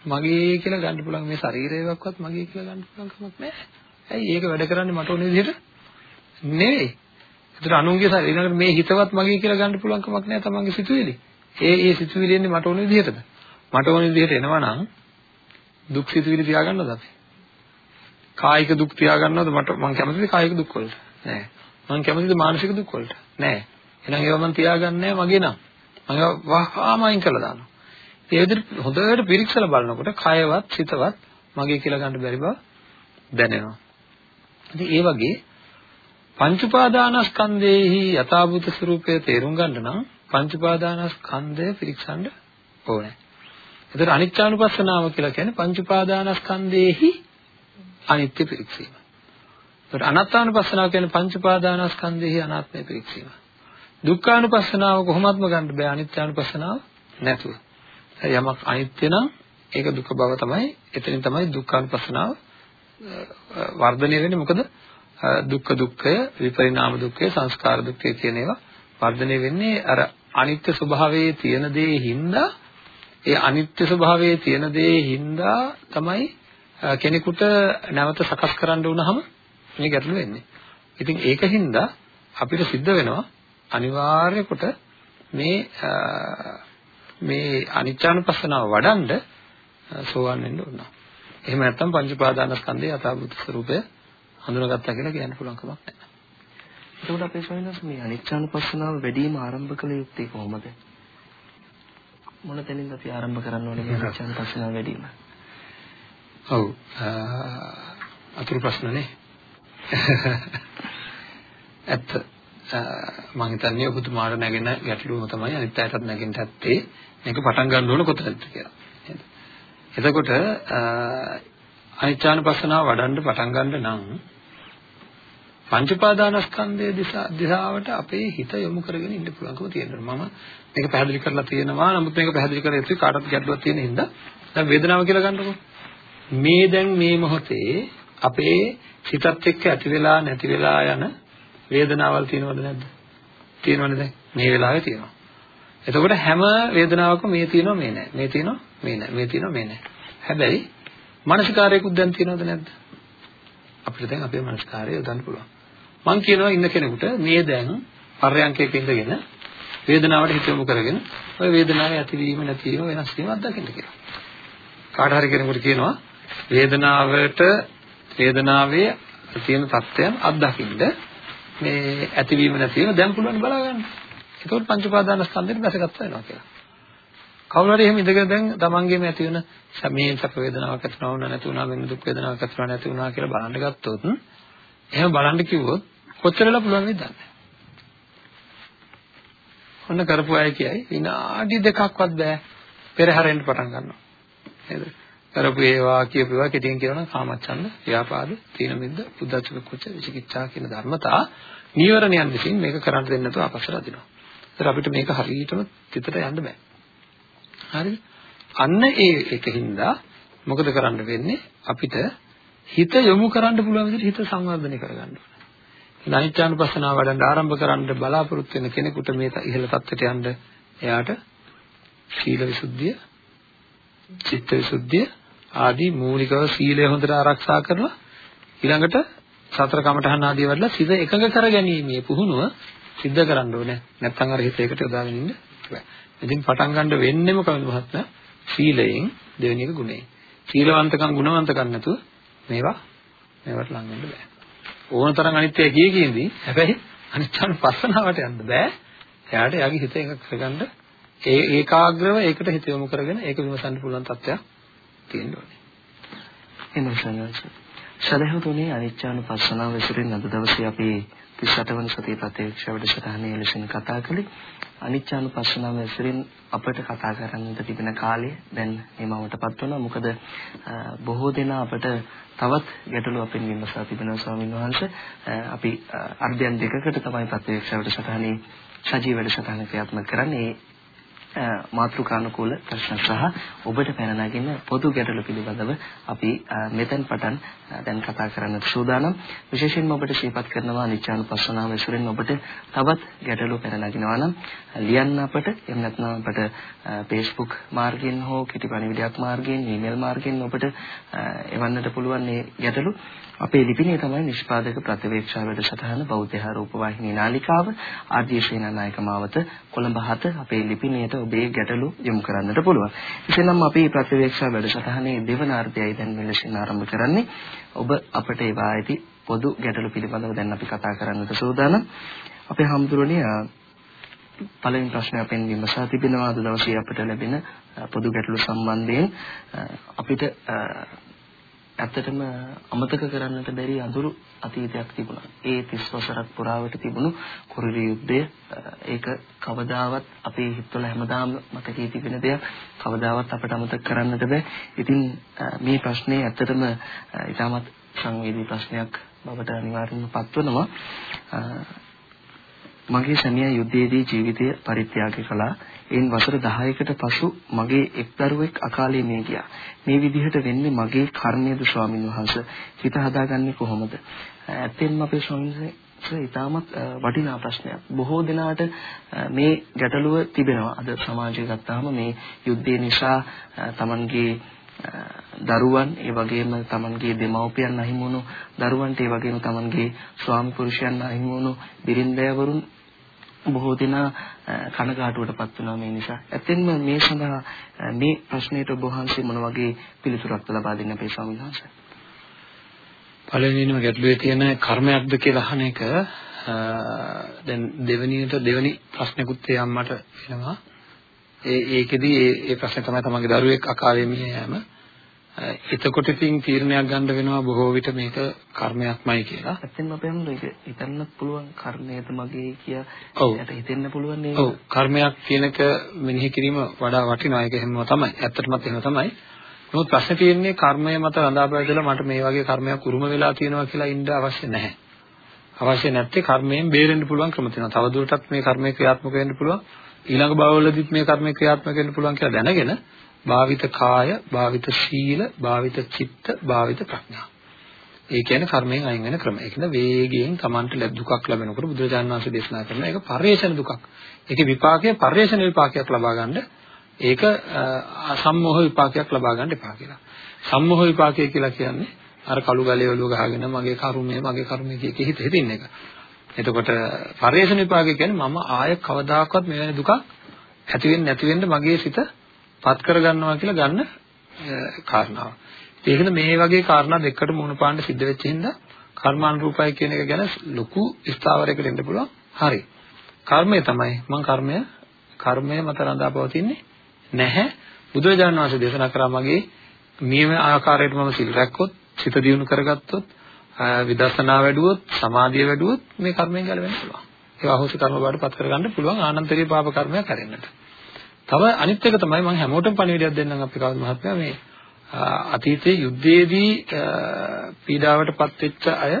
මගේ කියලා ගන්න පුළුවන් මේ ශරීරයක්වත් මගේ කියලා ගන්න පුළුවන් කමක් නැහැ. ඇයි ඒක වැඩ කරන්නේ මට ඕන විදිහට? නෙවෙයි. ඒතර අනුන්ගේ ඊළඟට මේ හිතවත් මගේ කියලා ගන්න පුළුවන් කමක් නැහැ තමන්ගේ සිතුවිලි. ඒ ඒ සිතුවිලි එන්නේ මට ඕන විදිහටද? මට ඕන විදිහට එනවා නම් දුක් සිතුවිලි තියාගන්නවද අපි? කායික දුක් තියාගන්නවද මට මං කැමතිද කායික දුක් වලට? නෑ. මං කැමතිද මානසික දුක් වලට? නෑ. එහෙනම් ඒවා මං තියාගන්නේ මගේ නම්. මම වහාම අයින් කළා දානවා. ඒ විදිහට හොඳට පිරික්සලා බලනකොට කයවත් සිතවත් මගේ කියලා ගන්න බැරි බව දැනෙනවා. ඉතින් ඒ වගේ පංච උපාදානස්කන්ධයේහි යථාභූත ස්වરૂපය තේරුම් ගන්න නම් පංච උපාදානස්කන්ධය පිරික්සන්න ඕනේ. එතකොට අනිත්‍යානුපස්සනාව කියලා කියන්නේ පංච උපාදානස්කන්ධයේහි අනිත්‍ය පිරික්සීම. එතකොට අනාත්මානුපස්සනාව කියන්නේ පංච උපාදානස්කන්ධයේහි අනාත්මය පිරික්සීම. දුක්ඛානුපස්සනාව කොහොමත්ම ගන්න බෑ අනිත්‍යානුපස්සනාව නැතුව. යමක් අනිත්‍ය නම් ඒක දුක බව තමයි එතනින් තමයි දුක්ඛානුපස්සනාව වර්ධනය වෙන්නේ මොකද දුක්ඛ දුක්ඛය විපරිණාම දුක්ඛය සංස්කාර දුක්ඛය කියන ඒවා වර්ධනය වෙන්නේ අර අනිත්‍ය ස්වභාවයේ තියෙන දේ හින්දා ඒ අනිත්‍ය ස්වභාවයේ තියෙන දේ හින්දා තමයි කෙනෙකුට නැවත සකස් කරන්න වුණාම මේ ගැටලුව එන්නේ. ඉතින් ඒක හින්දා අපිට සිද්ධ වෙනවා අනිවාර්ය කොට මේ මේ අනිත්‍යානුපස්සනාව වඩන්ඩ සෝවන් වෙන්න ඕන. එහෙම නැත්නම් පංච පාදානස්කන්ධයේ යථාභූත ස්වરૂපය හඳුනාගත්තා කියලා කියන්න පුළුවන් කමක් නැහැ. එතකොට අපේ ස්වාමීන් මේ අනිච්චානුපස්සනාව වැඩිම ආරම්භ කළ යුත්තේ කොහොමද? මොන තැනින්ද අපි ආරම්භ කරන්න ඕනේ මේ අනිච්චානුපස්සනාව වැඩිම? ඔව් අතුරු ප්‍රශ්නනේ. ඇත්ත මම හිතන්නේ ඔබතුමාට නැගෙන ගැටලුවම තමයි අනිත් අයටත් නැගෙන්න ඇත්තේ මේක පටන් ගන්න ඕන කොතනද කියලා. එතකොට අනිච්චානුපස්සනාව වඩන්න පටන් ගන්න නම් පංච උපාදානස්කන්ධයේ දිශාවට අපේ හිත යොමු කරගෙන ඉන්න පුළුවන්කම තියෙනවා. මම මේක පැහැදිලි කරලා තියෙනවා. නමුත් මේක පැහැදිලි කර යුතුයි කාටවත් ගැටලුවක් තියෙන හින්දා දැන් වේදනාව කියලා ගන්නකො. මේ දැන් මේ මොහොතේ අපේ සිතත් එක්ක ඇති වෙලා නැති වෙලා යන වේදනාවල් තියෙනවද නැද්ද? තියෙනවනේ දැන් මේ වෙලාවේ තියෙනවා. එතකොට හැම වේදනාවකම මේ තියෙනවා මේ නැහැ. මේ තියෙනවා මේ නැහැ. මේ තියෙනවා මේ නැහැ. හැබැයි මානසිකාරයකුත් දැන් තියෙනවද නැද්ද? අපිට දැන් අපේ මානසිකාරය යොදන්න පුළුවන්. මම කියනවා ඉන්න කෙනෙකුට මේ දැන් පර්යංකයක ඉඳගෙන වේදනාවට හිත යොමු කරගෙන ඔය වේදනාවේ ඇතිවීම නැතිවීම වෙනස් වීම අත්දකින්න කියලා. කාට හරි කෙනෙකුට කියනවා වේදනාවට වේදනාවේ තියෙන තත්ත්වයන් අත්දකින්න මේ ඇතිවීම නැතිවීම දැන් පුළුවන් බලා ගන්න. ඒකෝට පංච උපාදානස්කන්ධෙට දැසගත්ත වෙනවා කියලා. කවුරු හරි එහෙම ඉඳගෙන දැන් තමන්ගේම ඇති වෙන මේ සැප වේදනාවක් ඇති වුණා නැති වුණා වෙන දුක් වේදනාවක් ඇති වුණා නැති වුණා කියලා බලන්න ගත්තොත් එහෙම බලන්න කිව්වොත් කොච්චරලා පුළුවන් වෙයිද දන්නේ ඔන්න කරපු අය කියයි විනාඩි දෙකක්වත් බෑ පෙරහැරෙන්න පටන් ගන්නවා. නේද? කරපු ඒවා කියපු ඒවා කෙටියෙන් කියනවා කාමච්ඡන්ද, ව්‍යාපාද, තීන මිද්ද, උද්ධච්ච කුච්ච, විචිකිච්ඡා කියන ධර්මතා නීවරණයන් විසින් මේක කරන්න දෙන්නේ නැතුව අපස්සට අදිනවා. ඒතර අපිට මේක හරියටම තිතට යන්න බෑ. හරිද? අන්න ඒ එකින්ද මොකද කරන්න වෙන්නේ? අපිට හිත යොමු කරන්න පුළුවන් විදිහට හිත සංවර්ධනය කරගන්න ඕනේ. අනිත්‍යානුපස්සනාව වඩන්න ආරම්භ කරන්න බලාපොරොත්තු වෙන කෙනෙකුට මේ ඉහළ තත්ත්වයට යන්න එයාට සීල විසුද්ධිය, චිත්ත විසුද්ධිය ආදී මූලිකව සීලය හොඳට ආරක්ෂා කරලා ඊළඟට සතර කමඨහන් ආදී වඩලා සිත එකඟ කරගැනීමේ පුහුණුව සිද්ධ කරන්න ඕනේ. නැත්නම් අර හිත එකට යොදාගෙන ඉන්න බෑ. ඉතින් පටන් ගන්න වෙන්නේම කවුද මහත්මයා? සීලයෙන් දෙවෙනි එක ගුණයෙන්. සීලවන්තකම් ගුණවන්තකම් නැතුව මේවා මේවට ලං වෙන්න බෑ. ඕන තරම් අනිත්‍යය කිය කියදී හැබැයි අනිත්‍යනුපස්සනාවට යන්න බෑ. එයාට එයාගේ හිත එකක් කරගන්න ඒ ඒකාග්‍රව ඒකට හිත යොමු කරගෙන ඒක විමසන්න පුළුවන් තත්ත්වයක් තියෙන්න ඕනේ. එනවා සනස. සදහතුනේ අනිත්‍යනුපස්සනාව විසිරින් අද දවසේ අපි 38 වන සතිය ප්‍රත්‍යක්ෂ වැඩසටහනේ ලෙසින් කතා කළේ අනිත්‍යානුපස්සනාව ඇසුරින් අපිට කතා කරන්නට තිබෙන කාලය දැන් නිමවටපත් වෙනවා. මොකද බොහෝ දෙනා අපිට තවත් ගැටලු අපෙන් විමසා තිබෙනවා ස්වාමීන් වහන්සේ. අපි අර්ධයන් දෙකකට තමයි ප්‍රත්‍යක්ෂ වැඩසටහනේ සජීව වැඩසටහන ක්‍රියාත්මක කරන්නේ. මාතෘකානුකූල ප්‍රශ්න සහ ඔබට පැන නගින පොදු ගැටලු පිළිබඳව අපි මෙතෙන් පටන් දැන් කතා කරන්නට සූදානම්. විශේෂයෙන්ම ඔබට ශීපත් කරනවා නිච්ඡානුපස්සනාව ඇසුරෙන් ඔබට තවත් ගැටලු පැන නගිනවා නම් ලියන්න අපට එහෙම නැත්නම් අපට Facebook මාර්ගයෙන් හෝ කිටි පණිවිඩයක් මාර්ගයෙන් ඊමේල් මාර්ගයෙන් ඔබට එවන්නට පුළුවන් මේ ගැටලු. අපේ ලිපිනේ තමයි නිෂ්පාදක ප්‍රතිවේක්ෂා වැඩසටහන බෞද්ධ රූපවාහිනී නාලිකාව ආදී සේනානායක මාවත කොළඹ 7 අපේ ලිපිනයට ඔබේ ගැටලු යොමු කරන්නට පුළුවන්. එසේනම් අපි ප්‍රතිවේක්ෂා වැඩසටහනේ දෙවන අර්ධයයි දැන් මෙලෙසින් ආරම්භ කරන්නේ. ඔබ අපට ඒවා ඇති පොදු ගැටලු පිළිබඳව දැන් අපි කතා කරන්නට සූදානම්. අපේ හැමදෙරෝනේ පළවෙනි ප්‍රශ්නය අපෙන් විමසා තිබෙනවා අද දවසේ අපට ලැබෙන පොදු ගැටලු සම්බන්ධයෙන් අපිට ඇත්තටම අමතක කරන්නට බැරි අඳුරු අතීතයක් තිබුණා. ඒ 30 වසරක් පුරාවට තිබුණු කුරිරි යුද්ධය ඒක කවදාවත් අපේ හිතවල හැමදාම මතකයේ තිබෙන දෙයක්. කවදාවත් අපට අමතක කරන්නට බෑ. ඉතින් මේ ප්‍රශ්නේ ඇත්තටම ඉතාමත් සංවේදී ප්‍රශ්නයක් බවට අනිවාර්යයෙන්ම පත්වනවා. මගේ සැමියා යුද්ධයේදී ජීවිතය පරිත්‍යාග කළා. එයින් වසර 10කට පසු මගේ එක් දරුවෙක් අකාලේ මිය ගියා. මේ විදිහට වෙන්නේ මගේ කර්මයේද ස්වාමින් වහන්සේ. හිත හදාගන්නේ කොහොමද? ඇත්තෙන්ම අපේ ස්වාමීන් ඉතාමත් වටිනා ප්‍රශ්නයක්. බොහෝ දෙනාට මේ ගැටලුව තිබෙනවා. අද සමාජය ගත්තාම මේ යුද්ධය නිසා Tamanගේ දරුවන් ඒ වගේම තමන්ගේ දෙමව්පියන් අහිමි වුණු දරුවන්ට ඒ වගේම තමන්ගේ ස්වාමි පුරුෂයන් අහිමි වුණු බිරින්දෑවරුන් බොහෝ දෙනා කනගාටුවටපත් වෙනවා මේ නිසා. ඇත්තෙන්ම මේ සඳහා මේ ප්‍රශ්නෙට ඔබ වහන්සේ මොන වගේ පිළිතුරක් ලබා දෙන්න අපේ ස්වාමීන් වහන්සේ? පළවෙනිම ගැටලුවේ තියෙන කර්මයක්ද කියලා අහන එක දැන් දෙවෙනියට දෙවෙනි ප්‍රශ්නකුත් ඒ අම්මට එනවා. ඒ ඒකෙදි ඒ ඒ ප්‍රශ්නේ තමයි තමන්ගේ දරුවෙක් අකාලේ මිය යෑම. එතකොට ඉතින් තීරණයක් ගන්න වෙනවා බොහෝ විට මේක කර්මයක්මයි කියලා. ඇත්තෙන්ම අපි හමුද ඒක හිතන්නත් පුළුවන් කර්මයද මගේ කියා ඒකට හිතෙන්න පුළුවන් නේද? ඔව් කර්මයක් කියන එක මෙනෙහි කිරීම වඩා වටිනවා ඒක එහෙමම තමයි. ඇත්තටමත් එහෙම තමයි. නමුත් ප්‍රශ්නේ තියෙන්නේ කර්මය මත රඳා පැවතලා මට මේ වගේ කර්මයක් උරුම වෙලා තියෙනවා කියලා ඉන්න අවශ්‍ය නැහැ. අවශ්‍ය නැත්තේ කර්මයෙන් බේරෙන්න පුළුවන් ක්‍රම තියෙනවා. තවදුරටත් මේ කර්මය ක්‍රියාත්මක වෙන්න පුළුවන්. ඊළඟ භවවලදීත් මේ කර්මය ක්‍රියාත්මක වෙන්න පුළුවන් කියලා දැනගෙන භාවිත කාය, භාවිත සීල, භාවිත චිත්ත, භාවිත ප්‍රඥා. ඒ කියන්නේ කර්මයෙන් අයින් වෙන ක්‍රම. ඒක නේ වේගයෙන් Tamanට දුකක් ලැබෙනකොට බුදුරජාණන් වහන්සේ දේශනා කරන එක පරිේශන දුකක්. ඒකේ විපාකය පරිේශන විපාකයක් ලබා ගන්න ඒක සම්මෝහ විපාකයක් ලබා ගන්න එපා කියලා. සම්මෝහ විපාකය කියලා කියන්නේ අර කළු ගලේ ඔලුව ගහගෙන මගේ කර්මය මගේ කර්මය කිය හිත හිතින් එක. එතකොට පරිේශන විපාකය කියන්නේ මම ආය කවදාකවත් මෙවැනි දුකක් ඇති වෙන්නේ නැති වෙන්න මගේ සිත පත් කරගන්නවා කියලා ගන්න කාරණාව. ඒකද මේ වගේ කාරණා දෙකකට මුහුණ පාන්න සිද්ධ වෙච්ච හින්දා කර්මානුරූපයි කියන එක ගැන ලොකු ස්ථාවරයකට එන්න පුළුවන්. හරි. කර්මය තමයි මම කර්මය කර්මය මත රඳාපවතින්නේ නැහැ. බුදුරජාණන් වහන්සේ දේශනා කරා මගේ නියම ආකාරයට මම සිල් රැක්කොත්, සිත දියුණු කරගත්තොත්, විදර්ශනා වැඩුවොත්, සමාධිය වැඩුවොත් මේ කර්මයෙන් ගැලවෙන්න පුළුවන්. ඒවා අහෝසි කර්ම බවට පත් කරගන්න පුළුවන් ආනන්තරීය පාප කර්මයක් හැරෙන්නට. තව අනිත් එක තමයි මම හැමෝටම පණිවිඩයක් දෙන්නම් අපේ කවුද මහත්මයා මේ අතීතයේ යුද්ධයේදී පීඩාවටපත් වෙච්ච අය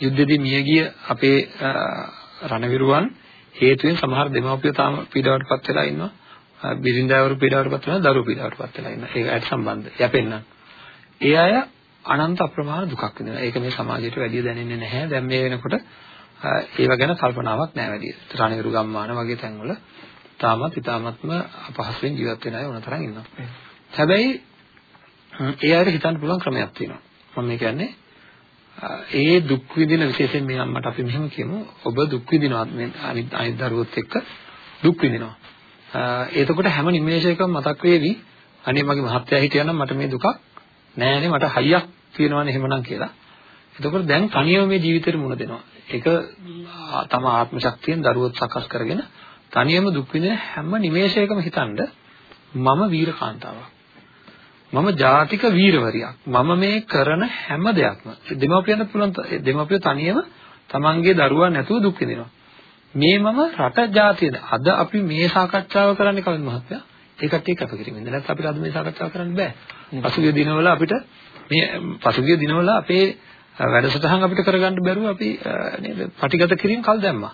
යුද්ධෙදී මියගිය අපේ රණවිරුවන් හේතුවෙන් සමහර දෙමව්පියෝ තාම පීඩාවටපත් වෙලා ඉන්නවා. බිරිඳවරු පීඩාවටපත් වෙනවා, දරුවෝ පීඩාවටපත් වෙලා ඉන්නවා. ඒකට සම්බන්ධ. යැපෙන්න. ඒ අය අනන්ත අප්‍රමාණ දුකක් විඳිනවා. ඒක මේ සමාජයට වැඩි දැනෙන්නේ නැහැ. දැන් මේ වෙනකොට ඒව ගැන කල්පනාවක් නැහැ වැඩි. රණවිරු ගම්මාන වගේ තැන්වල තාමත් ඊ타මත්ම අපහසුවෙන් ජීවත් වෙන අය උනතරම් ඉන්නවා. හැබැයි ඒ අයට හිතන්න පුළුවන් ක්‍රමයක් තියෙනවා. මම කියන්නේ ඒ දුක් විඳින විශේෂයෙන් මේ අම්මට අපි මෙහෙම කියමු ඔබ දුක් විඳිනවා මේ අනිත් දරුවොත් එක්ක දුක් විඳිනවා. එතකොට හැම නිමේෂයකම මතක් වේවි අනේ මගේ මහත්තයා හිටියනම් මට මේ දුකක් නෑනේ මට හයියක් තියෙනවනේ එහෙමනම් කියලා. එතකොට දැන් තනියම මේ ජීවිතේට මුණ දෙනවා. ඒක තම ආත්ම ශක්තියෙන් දරුවොත් සකස් කරගෙන තනියම දුක් විඳින හැම නිමේෂයකම හිතනද මම වීරකාන්තාවක්. මම ජාතික වීරවරියක්. මම මේ කරන හැම දෙයක්ම දෙමව්පියන්ට පුළුවන් දෙමව්පිය තනියම තමන්ගේ දරුවා නැතුව දුක් විඳිනවා. මේ මම රට ජාතියද අද අපි මේ සාකච්ඡාව කරන්නේ කවුද මහත්තයා? ඒ කට්ටිය කැපකිරීමෙන්ද නැත්නම් අපිට අද මේ සාකච්ඡාව කරන්න බෑ. පසුගිය දිනවල අපිට මේ පසුගිය දිනවල අපේ වැඩසටහන් අපිට කරගන්න බැරුව අපි නේද පටිගත කිරීම කල් දැම්මා.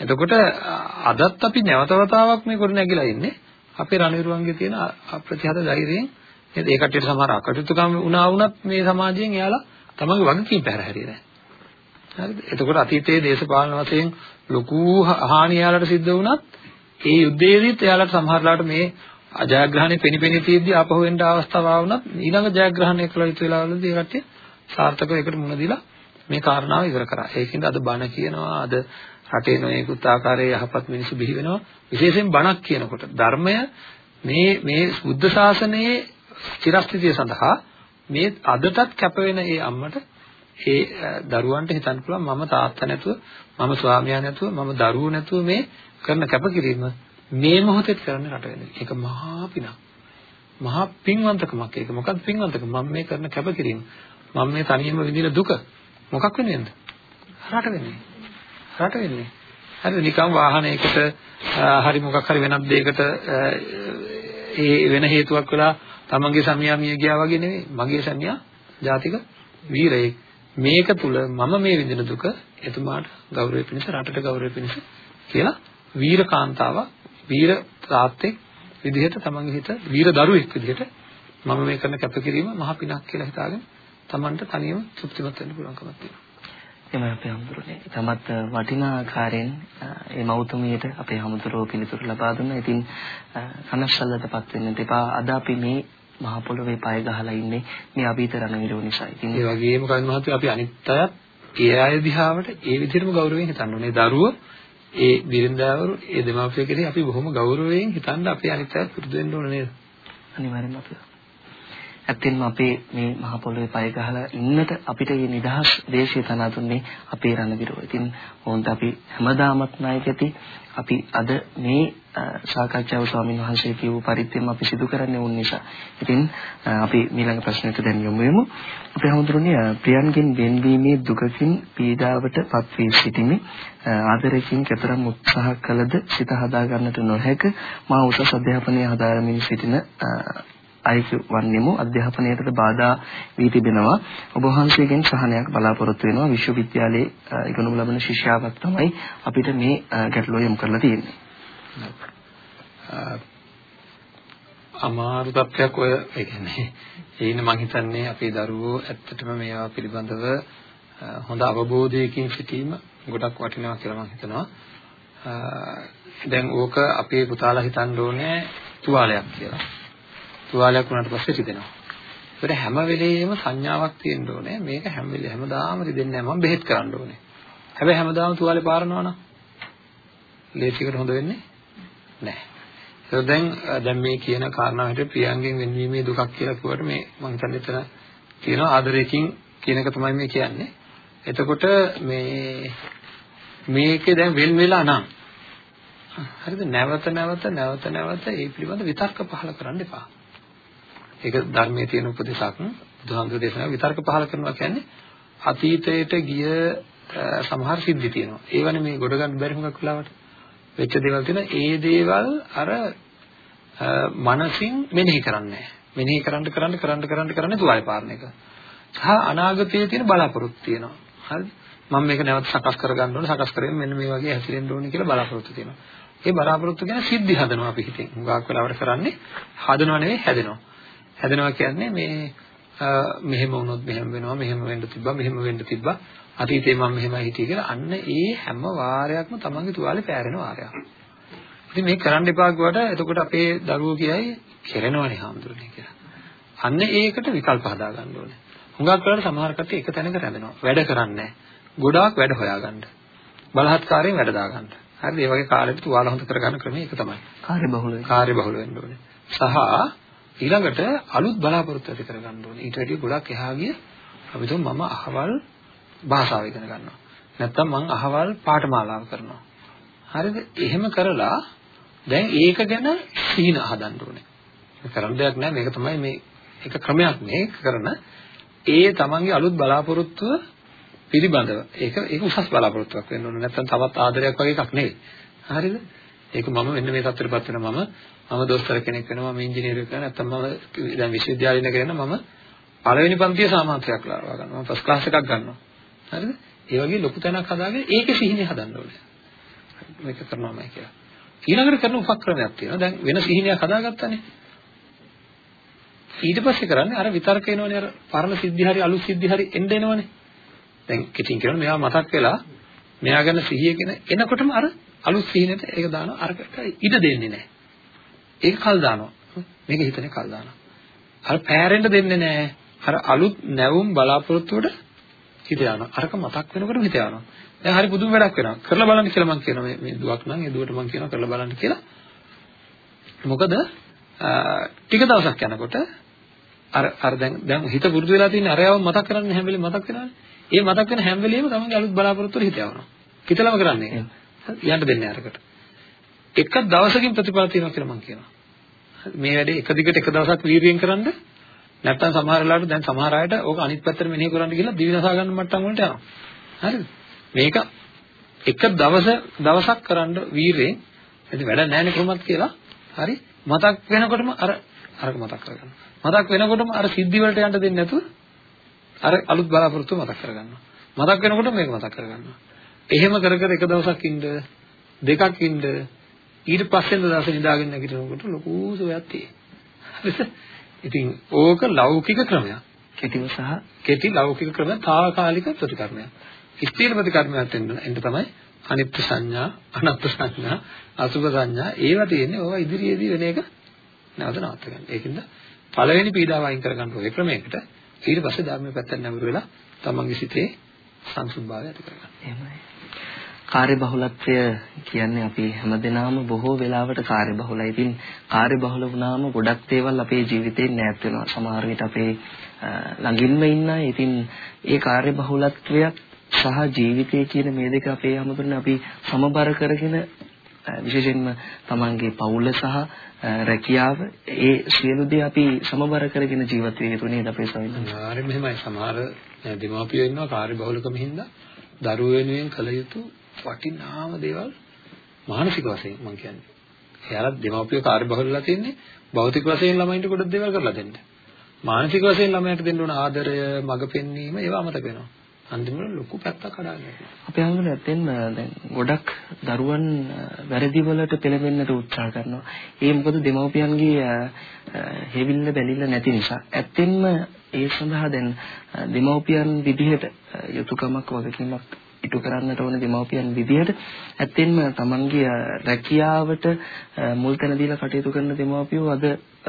එතකොට අදත් අපි නැවත වතාවක් මේ කොට නැගිලා ඉන්නේ අපේ රණවිරුවන්ගේ තියෙන අප්‍රතිහත ධෛර්යයෙන් නේද? ඒ කට්ටියට සමහර අකටයුතුකම් වුණා වුණත් මේ සමාජයෙන් එයාලා තමන්ගේ වගකීම් පැහැර හැරියේ නැහැ. හරිද? එතකොට අතීතයේ දේශපාලන වශයෙන් ලොකු හානි එයාලට සිද්ධ වුණත් ඒ යුද්ධයේදීත් එයාලට සමහරලාට මේ අජයග්‍රහණය පෙනිපෙනී තියෙද්දි ආපහු එන්න අවස්ථාව ආවුණත් ඊළඟ ජයග්‍රහණය කළ යුතු වෙලාවලදී ඒ කට්ටිය සාර්ථකව ඒකට මුහුණ දීලා මේ කාරණාව ඉවර කරා. ඒකින්ද අද බණ කියනවා අද රටේ නොයෙකුත් ආකාරයේ යහපත් මිනිස්සු බිහි වෙනවා. විශේෂයෙන් බණක් කියනකොට ධර්මය මේ මේ බුද්ධ ශාසනයේ චිරස්ථිතිය සඳහා මේ අදටත් කැප වෙන ඒ අම්මට ඒ දරුවන්ට හිතන්න පුළුවන් මම තාත්තා නැතුව මම ස්වාමියා නැතුව මම දරුවෝ නැතුව මේ කරන කැපකිරීම මේ මොහොතේ කරන්න රට වෙන එක මහා පිනක්. මහා පින්වන්තකමක් ඒක. මොකක්ද පින්වන්තකම? මම මේ කරන කැපකිරීම. මම මේ තනියම විඳින දුක මොකක් වෙනේද රට වෙන්නේ රට වෙන්නේ. හරි නිකම් වාහනයකට හරි මොකක් හරි වෙනත් දෙයකට ඒ වෙන හේතුවක් වෙලා තමන්ගේ සමියා මිය ගියා වගේ නෙවෙයි. මගේ සමියා ජාතික වීරයෙක්. මේක තුල මම මේ විඳින දුක එතුමාට ගෞරවය පිණිස රටට ගෞරවය පිණිස කියලා වීර කාන්තාවක් වීර තාත්තෙක් විදිහට තමන්ගේ හිත වීර දරුවෙක් විදිහට මම මේ කරන කැපකිරීම මහ පිනක් කියලා හිතාගෙන තමන්ට තනියම තෘප්තිමත් වෙන්න පුළුවන්කමක් තියෙනවා. එමය අපේ හමුදුරනේ. තමත් වටිනා ආකාරයෙන් මේ මෞතුමියට අපේ හමුදුරෝ පිළිතුරු ලබා දුන්නා. ඉතින් කනස්සල්ලටපත් වෙන්න එපා. අද අපි මේ මහ පොළොවේ පය ගහලා ඉන්නේ මේ අභීත රණවිරෝ නිසා. ඉතින් ඒ වගේම කවින් මහත්තයා අපි අනිත් අයත් ඒ අය දිහාවට ඒ විදිහටම ගෞරවයෙන් හිතන්න ඕනේ. දරුවෝ ඒ බිරින්දාවරු ඒ දෙමාපිය කෙරෙහි අපි බොහොම ගෞරවයෙන් හිතන්න අපේ අනිත් අයත් පුරුදු වෙන්න ඕනේ නේද? අනිවාර්යෙන්ම අපි. ඇත්තෙන්ම අපේ මේ මහ පොළොවේ පය ගහලා ඉන්නට අපිට මේ නිදහස් දේශය තනා දුන්නේ අපේ රණවිරෝ. ඉතින් ඕන්ට අපි හැමදාමත් ණයක ඇති. අපි අද මේ සාකච්ඡාව ස්වාමීන් වහන්සේ කියපු පරිද්දෙන් අපි සිදු කරන්නේ උන් නිසා. ඉතින් අපි ඊළඟ ප්‍රශ්නෙට දැන් යමු වෙමු. අපි හමුදුරනේ ප්‍රියන්ගෙන් වෙන්වීමේ දුකකින් පීඩාවට පත් වී සිටිමි. ආදරයෙන් කතරම් උත්සාහ කළද සිත හදා ගන්නට නොහැක. මා උසස් අධ්‍යාපනය හදාරමින් සිටින අයිති වන්නේමු අධ්‍යාපනයේට බාධා වී තිබෙනවා ඔබ වහන්සේගෙන් සහනයක් බලාපොරොත්තු වෙනවා විශ්වවිද්‍යාලයේ ඉගෙනුම් ලබන ශිෂ්‍යාවක් තමයි අපිට මේ ගැටලුව යොමු කරලා තියෙන්නේ අමාරු තත්ත්වයක් ඔය ඒ කියන්නේ ඒින මම හිතන්නේ අපේ දරුවෝ ඇත්තටම මේවා පිළිබඳව හොඳ අවබෝධයකින් සිටීම ගොඩක් වටිනවා කියලා මම හිතනවා. දැන් ඕක අපේ පුතාලා හිතන්න ඕනේ තුවාලයක් කියලා. තුවාලයක් වුණාට පස්සේ රිදෙනවා. ඒකට හැම වෙලෙම සංඥාවක් තියෙන්න ඕනේ. මේක හැම වෙලේ හැමදාම රිදෙන්නේ නැහැ. මම බෙහෙත් කරන්න ඕනේ. හැබැයි හැමදාම තුවාලේ පාරනවා නම් ලේසියකට හොඳ වෙන්නේ නැහැ. ඒක දැන් දැන් මේ කියන කාරණාව හිතේ ප්‍රියංගෙන් වෙන්වීමේ දුකක් කියලා කිව්වට මේ මම හිතන්නේ එතන තියෙන ආදරයකින් කියන එක තමයි මේ කියන්නේ. එතකොට මේ මේකේ දැන් වෙන් වෙලා නම් හරිද නැවත නැවත නැවත නැවත ඒ පිළිබඳ විතර්ක පහල කරන්න එපා. ඒක ධර්මයේ තියෙන උපදේශක් බුදුහාමුදුරේ දේශනා විතර්ක පහල කරනවා කියන්නේ අතීතයට ගිය සමහර සිද්ධි තියෙනවා. ඒවනේ මේ ගොඩ ගන්න බැරි හුඟක් වෙලාවට. වෙච්ච දේවල් තියෙනවා. ඒ දේවල් අර මනසින් මෙනෙහි කරන්නේ මෙනෙහි කරන්න කරන්න කරන්න කරන්න කරන්න තුවාල පාරන එක. සහ අනාගතයේ තියෙන බලාපොරොත්තු තියෙනවා. හරිද? මම මේක නැවත සකස් කරගන්න ඕනේ සකස් කරගෙන මෙන්න මේ වගේ හැසිරෙන්න ඕනේ කියලා බලාපොරොත්තු තියෙනවා. ඒ බලාපොරොත්තු ගැන සිද්ධි හදනවා අපි හිතෙන්. හුඟක් වෙලාවට කරන්නේ හදනව නෙවෙයි හැදෙනවා. හැදෙනවා කියන්නේ මේ මෙහෙම වුණොත් මෙහෙම වෙනවා මෙහෙම වෙන්න තිබ්බා මෙහෙම වෙන්න තිබ්බා අතීතේ මම මෙහෙමයි හිටියේ කියලා අන්න ඒ හැම වාරයක්ම තමන්ගේ තුවාලේ පෑරෙන වාරයක්. ඉතින් මේක කරන්න එපා කිව්වට එතකොට අපේ දරුවෝ කියයි කෙරෙනවනේ හාමුදුරනේ කියලා. අන්න ඒකට විකල්ප හදා ගන්න ඕනේ. හුඟක් වෙලාවට සමහර කට්ටිය එක තැනක රැඳෙනවා. වැඩ කරන්නේ ගොඩාක් වැඩ හොයාගන්න. බලහත්කාරයෙන් වැඩ දාගන්න. හරිද? ඒ වගේ කාලෙට තුවාල හොඳ කරගන්න ක්‍රමය ඒක තමයි. කාර්ය බහුල වෙන්න ඕනේ. සහ ඊළඟට අලුත් බලාපොරොත්තු ඇති කරගන්න ඕනේ. ඊට වැඩිය ගොඩක් එහා ගිය අපි තුමු මම අහවල් භාෂාව ඉගෙන ගන්නවා. නැත්තම් මං අහවල් පාඨමාලාව කරනවා. හරිද? එහෙම කරලා දැන් ඒක ගැන සීන හදන්න ඕනේ. කරන්න දෙයක් නැහැ මේක තමයි මේ එක ක්‍රමයක් මේක කරන ඒ තමන්ගේ අලුත් බලාපොරොත්තුව පිළිබඳව ඒක ඒක උසස් බලාපොරොත්තුවක් වෙන්න ඕනේ නැත්නම් තවත් ආදරයක් වගේ එකක් නෙවෙයි හරිද ඒක මම මෙන්න මේ තත්ත්වයටපත් වෙනවා මම මම දොස්තර කෙනෙක් වෙනවා මම ඉංජිනේරුවෙක් වෙනවා. නැත්නම් මම දැන් විශ්වවිද්‍යාලේ ඉඳගෙන මම පළවෙනි පන්තියේ සාමාන්‍යයක් ලබා ගන්නවා. ෆස්ට් ක්ලාස් එකක් ගන්නවා. හරිද? ඒ වගේ ලොකු තැනක් හදාගෙන ඒකේ සිහිනේ හදන්න ඕනේ. මේක කරනවාමයි කියලා. ඊළඟට කරන උපක්‍රමයක් තියෙනවා. දැන් වෙන සිහිනයක් හදාගත්තානේ. ඊට පස්සේ කරන්නේ අර විතර්ක එනවනේ අර පරණ සිද්ධි හරි අලුත් සිද්ධි හරි එන්න එනවනේ. දැන් කිටින් කියනවා මෙයා මතක් වෙලා මෙයා ගැන සිහියගෙන එනකොටම අර අලුත් සිහිනෙට ඒක දානවා. අරකට ඉඩ දෙන්නේ නැහැ. ඒක කල් දානවා මේක හිතන්නේ කල් දානවා අර පෑරෙන්න දෙන්නේ නැහැ අර අලුත් නැවුම් බලාපොරොත්තුවට හිත යනවා අරක මතක් වෙනකොට හිත යනවා දැන් හරි පුදුම වැඩක් වෙනවා කරලා බලන්න කියලා මම කියනවා මේ මේ දුවක් නම් ඒ දුවට මම කියනවා කරලා බලන්න කියලා මොකද ටික දවසක් යනකොට අර අර දැන් දැන් හිත පුරුදු වෙලා තියෙන අරයව මතක් කරන්නේ හැම වෙලේම මතක් වෙනවානේ. ඒ මතක් වෙන හැම වෙලේම තමන්ගේ අලුත් බලාපොරොත්තු හිත යවනවා. හිතලම කරන්නේ. යන්න දෙන්නේ අරකට. එක දවසකින් ප්‍රතිඵල තියෙනවා කියලා මම කියනවා. මේ වැඩේ එක දිගට එක දවසක් වීර්යයෙන් කරන්න නැත්නම් සමහර වෙලාවට දැන් සමහර අයට ඕක අනිත් පැත්තට මෙනෙහි කරන්න කියලා දිවිනසා ගන්න මට්ටම් වලට යනවා. හරිද? මේක එක දවස දවසක් කරන්න වීරයෙන් එතන වැඩ නැහැ නේ කොහොමද කියලා හරි මතක් වෙනකොටම අර අරක මතක් කරගන්න. මතක් වෙනකොටම අර සිද්ධි වලට යන්න දෙන්නේ නැතුව අර අලුත් බලාපොරොත්තු මතක් කරගන්නවා. මතක් වෙනකොට මේක මතක් කරගන්නවා. එහෙම කර කර එක දවසක් ඉන්න දෙකක් ඉන්න ඊට පස්සේ දවසේ නිදාගෙන නැගිටිනකොට ලොකු සෝයක් තියෙනවා. ඉතින් ඕක ලෞකික ක්‍රමයක්. කෙටිව සහ කෙටි ලෞකික ක්‍රමය తాවකාලික ප්‍රතිකර්මයක්. ස්ථීර ප්‍රතිකර්මයක් එන්න තමයි අනිත්‍ය සංඥා, අනාත්ම සංඥා, අසුභ සංඥා ඒවා තියෙන්නේ ඕවා ඉදිරියේදී වෙන එක නැවත නවත්ත ගන්න. ඒකින්ද පළවෙනි පීඩාව අයින් කරගන්න ඕනේ ක්‍රමයකට ඊට පස්සේ ධර්මයේ පැත්තට නැඹුරු වෙලා තමන්ගේ සිතේ සංසුන්භාවය ඇති කරගන්න. එහෙමයි. කාර්යබහුලත්වය කියන්නේ අපි හැමදෙනාම බොහෝ වෙලාවට කාර්යබහුලයි. ඉතින් කාර්යබහුල වුණාම ගොඩක් දේවල් අපේ ජීවිතේ නැත් වෙනවා. සමහර විට අපේ ළඟින්ම ඉන්න අය ඉතින් ඒ කාර්යබහුලත්වයක් සහ ජීවිතය කියන මේ දෙක අපේ හැමෝටම අපි සමබර කරගෙන විශේෂයෙන්ම තමන්ගේ පවුල සහ රැකියාව ඒ සියලු දේ අපි සමබර කරගෙන ජීවත් වෙ යුතු නේද අපේ සවින්ද? හරි මෙහෙමයි සමහර දෙමාපියෝ ඉන්නවා කාර්යබහුලකම හින්දා දරුවෝ වෙනුවෙන් කළ යුතු වටිනාම දේවල් මානසික වශයෙන් මම කියන්නේ. එයාලා දෙමාපියෝ කාර්යබහුලලා තින්නේ භෞතික වශයෙන් ළමයින්ට ගොඩක් දේවල් කරලා දෙන්න. මානසික වශයෙන් ළමයට දෙන්න ඕන ආදරය, මඟ පෙන්වීම ඒවා අමතක වෙනවා. අන්තිමට ලොකු පැත්තක් කඩාගෙන යනවා. අපේ අම්මලා ඇත්තෙන්ම දැන් ගොඩක් දරුවන් වැරදි වලට පෙළඹෙන්නට උත්සාහ කරනවා. ඒ මොකද දෙමව්පියන්ගේ හේවිල්ල බැලිල්ල නැති නිසා. ඇත්තෙන්ම ඒ සඳහා දැන් දෙමව්පියන් විදිහට යුතුයකමක් වගකීමක් ඉටු කරන්නට ඕන දෙමව්පියන් විදිහට ඇත්තෙන්ම තමන්ගේ රැකියාවට මුල් තැන දීලා කටයුතු කරන දෙමව්පියෝ අද